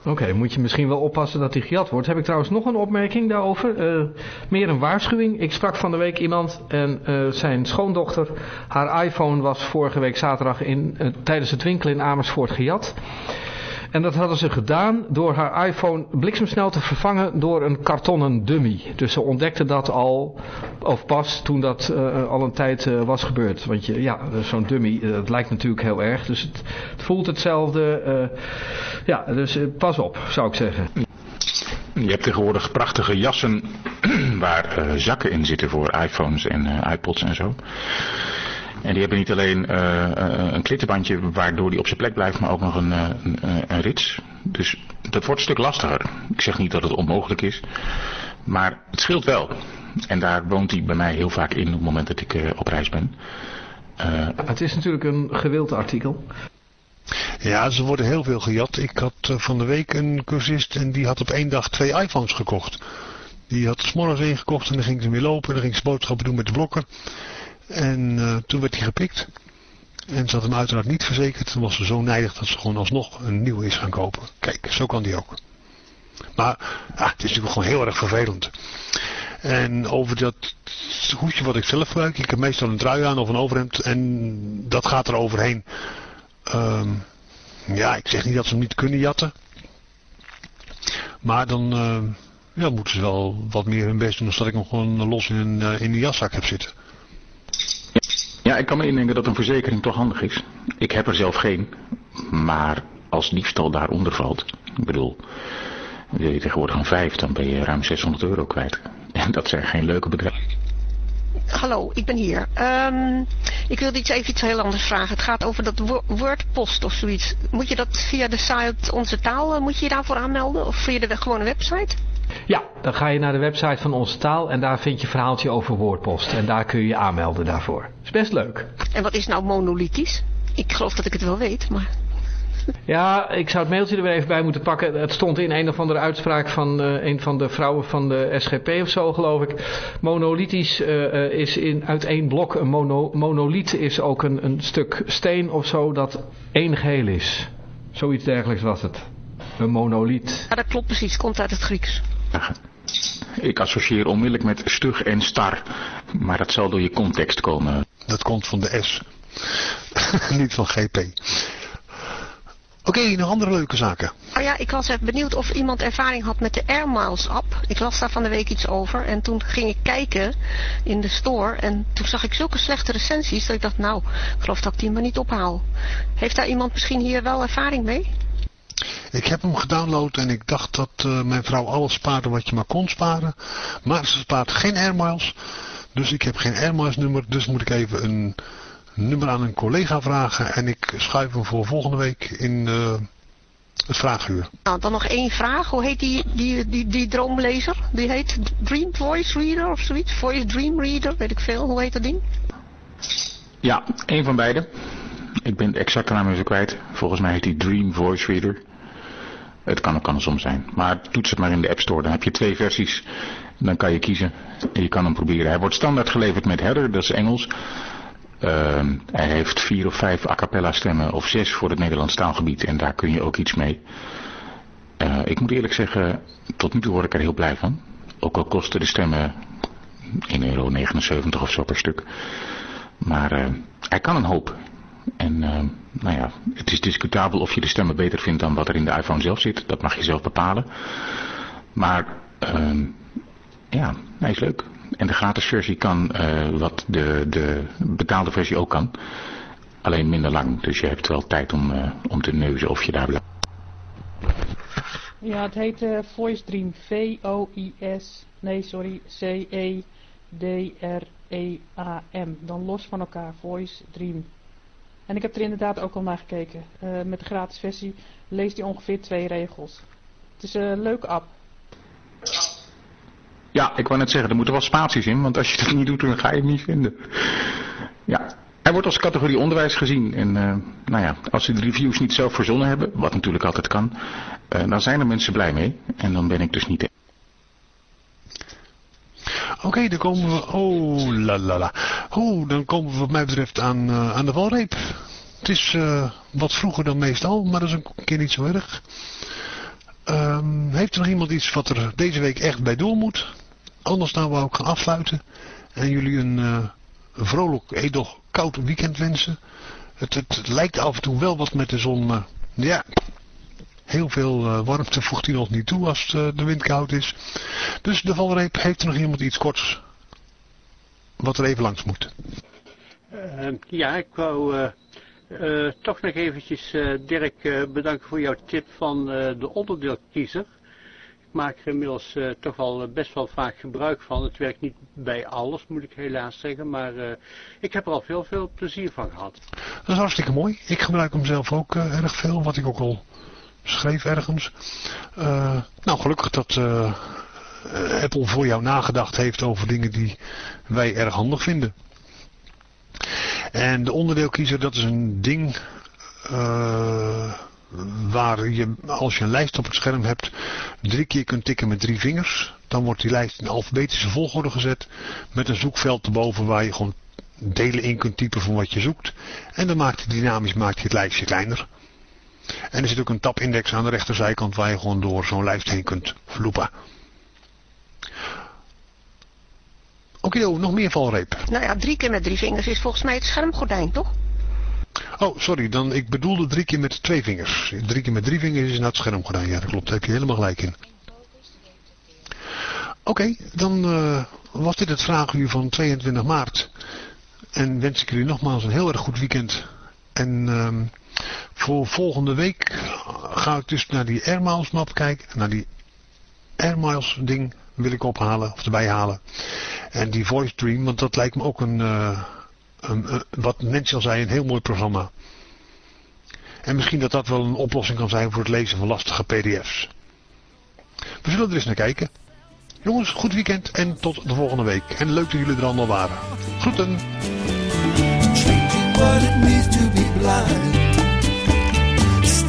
Oké, moet je misschien wel oppassen dat hij gejat wordt. Heb ik trouwens nog een opmerking daarover. Uh, meer een waarschuwing. Ik sprak van de week iemand en uh, zijn schoondochter. Haar iPhone was vorige week zaterdag in, uh, tijdens het winkelen in Amersfoort gejat. En dat hadden ze gedaan door haar iPhone bliksemsnel te vervangen door een kartonnen dummy. Dus ze ontdekte dat al, of pas, toen dat uh, al een tijd uh, was gebeurd. Want je, ja, zo'n dummy, dat lijkt natuurlijk heel erg. Dus het, het voelt hetzelfde. ja, dus pas op, zou ik zeggen. Je hebt tegenwoordig prachtige jassen waar zakken in zitten voor iPhones en iPods en zo. En die hebben niet alleen uh, een klittenbandje waardoor die op zijn plek blijft, maar ook nog een, een, een, rits. Dus dat wordt een stuk lastiger. Ik zeg niet dat het onmogelijk is, maar het scheelt wel. En daar woont hij bij mij heel vaak in op het moment dat ik uh, op reis ben. Uh, het is natuurlijk een gewild artikel. Ja, ze worden heel veel gejat. Ik had van de week een cursist en die had op één dag twee iPhones gekocht. Die had s morgens één gekocht en dan ging ze weer lopen en dan ging ze boodschappen doen met de blokker. En uh, toen werd hij gepikt. En ze had hem uiteraard niet verzekerd. Toen was ze zo nijdig dat ze gewoon alsnog een nieuwe is gaan kopen. Kijk, zo kan die ook. Maar het is natuurlijk gewoon heel erg vervelend. En over dat hoedje wat ik zelf gebruik. Ik heb meestal een trui aan of een overhemd. En dat gaat er overheen. Um, ja, ik zeg niet dat ze hem niet kunnen jatten. Maar dan uh, ja, moeten ze wel wat meer hun best doen. Dat ik hem gewoon los in, uh, in de jaszak heb zitten. Ja, ik kan me indenken dat een verzekering toch handig is. Ik heb er zelf geen, maar als diefstal daaronder valt, ik bedoel, wil je tegenwoordig een vijf, dan ben je ruim 600 euro kwijt. En dat zijn geen leuke bedragen. Hallo, ik ben hier. Um, ik wilde iets even iets heel anders vragen. Het gaat over dat Wordpost of zoiets. Moet je dat via de site Onze Taal, moet je je daarvoor aanmelden? Of via de gewone website? Ja, dan ga je naar de website van Onze Taal en daar vind je verhaaltje over woordpost. En daar kun je je aanmelden daarvoor. Is best leuk. En wat is nou monolithisch? Ik geloof dat ik het wel weet, maar... Ja, ik zou het mailtje er weer even bij moeten pakken. Het stond in een of andere uitspraak van uh, een van de vrouwen van de SGP of zo, geloof ik. Monolithisch uh, is in, uit één blok. Een mono, monoliet is ook een, een stuk steen of zo dat één geheel is. Zoiets dergelijks was het. Een monoliet. Ja, dat klopt precies. Komt uit het Grieks. Ik associeer onmiddellijk met stug en star. Maar dat zal door je context komen. Dat komt van de S. Niet van GP. Oké, okay, nog andere leuke zaken. Oh ja, ik was even benieuwd of iemand ervaring had met de Air Miles app. Ik las daar van de week iets over en toen ging ik kijken in de store en toen zag ik zulke slechte recensies dat ik dacht, nou, ik geloof dat ik die maar niet ophaal. Heeft daar iemand misschien hier wel ervaring mee? Ik heb hem gedownload en ik dacht dat uh, mijn vrouw alles spaarde wat je maar kon sparen. Maar ze spaart geen airmiles. Dus ik heb geen airmiles nummer. Dus moet ik even een nummer aan een collega vragen. En ik schuif hem voor volgende week in uh, het vraaguur. Nou, dan nog één vraag. Hoe heet die, die, die, die droomlezer? Die heet Dream Voice Reader of zoiets? Voice Dream Reader, weet ik veel. Hoe heet dat ding? Ja, één van beide. Ik ben de exacte naam even kwijt. Volgens mij heet die Dream Voice Reader. Het kan ook andersom zijn. Maar toets het maar in de App Store. Dan heb je twee versies. Dan kan je kiezen. En je kan hem proberen. Hij wordt standaard geleverd met header. Dat is Engels. Ehm, hij heeft vier of vijf a cappella stemmen. Of zes voor het Nederlands taalgebied. En daar kun je ook iets mee. Uh, ik moet eerlijk zeggen. Tot nu toe word ik er heel blij van. Ook al kosten de stemmen 1,79 euro of zo per stuk. Maar uh, hij kan een hoop. En uh, nou ja, het is discutabel of je de stemmen beter vindt dan wat er in de iPhone zelf zit. Dat mag je zelf bepalen. Maar uh, ja, hij is leuk. En de gratis versie kan uh, wat de, de betaalde versie ook kan. Alleen minder lang. Dus je hebt wel tijd om, uh, om te neuzen of je daar blijft. Ja, het heet Voice Dream. V-O-I-S. Nee, sorry. C-E-D-R-E-A-M. Dan los van elkaar. Voice Dream. En ik heb er inderdaad ook al naar gekeken. Uh, met de gratis versie leest hij ongeveer twee regels. Het is een leuke app. Ja, ik wou net zeggen, er moeten wel spaties in, want als je dat niet doet, dan ga je hem niet vinden. Ja, hij wordt als categorie onderwijs gezien. En uh, nou ja, als ze de reviews niet zelf verzonnen hebben, wat natuurlijk altijd kan, uh, dan zijn er mensen blij mee. En dan ben ik dus niet... Oké, dan komen we... Oh, la la la. Oh, dan komen we wat mij betreft aan, uh, aan de valreep. Het is uh, wat vroeger dan meestal, maar dat is een keer niet zo erg. Um, heeft er nog iemand iets wat er deze week echt bij door moet? Anders dan wou ik gaan afsluiten. En jullie een uh, vrolijk, edel, koud weekend wensen. Het, het, het, lijkt af en toe wel wat met de zon, maar ja... Heel veel uh, warmte voegt hij nog niet toe als uh, de wind koud is. Dus de valreep heeft er nog iemand iets korts wat er even langs moet. Uh, ja, ik wou toch nog eventjes Dirk bedanken voor jouw tip van de onderdeelkiezer. Ik maak er inmiddels toch wel best wel vaak gebruik van. Het werkt niet bij alles, moet ik helaas zeggen. Maar ik heb er al veel, veel plezier van gehad. Dat is hartstikke mooi. Ik gebruik hem zelf ook erg veel, wat ik ook al schreef ergens. Uh, nou, gelukkig dat uh, Apple voor jou nagedacht heeft over dingen die wij erg handig vinden. En de onderdeelkiezer, dat is een ding uh, waar je, als je een lijst op het scherm hebt, drie keer kunt tikken met drie vingers. Dan wordt die lijst in alfabetische volgorde gezet met een zoekveld erboven waar je gewoon delen in kunt typen van wat je zoekt. En dan maakt hij dynamisch maakt het lijstje kleiner. En er zit ook een tabindex aan de rechterzijkant waar je gewoon door zo'n lijst heen kunt vloepen. Oké, nog meer valreep. Nou ja, drie keer met drie vingers is volgens mij het schermgordijn, toch? Oh, sorry, dan, ik bedoelde drie keer met twee vingers. Drie keer met drie vingers is naar het schermgordijn. Ja, dat klopt, daar heb je helemaal gelijk in. Oké, okay, dan uh, was dit het vraaguur van 22 maart. En wens ik jullie nogmaals een heel erg goed weekend. En... Uh, voor volgende week ga ik dus naar die Airmiles map kijken. Naar die Airmiles ding wil ik ophalen of erbij halen. En die Voice Dream, want dat lijkt me ook een, een, een wat mensen al zei, een heel mooi programma. En misschien dat dat wel een oplossing kan zijn voor het lezen van lastige pdf's. We zullen er eens naar kijken. Jongens, goed weekend en tot de volgende week. En leuk dat jullie er allemaal waren. Groeten.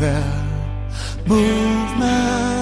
there movement.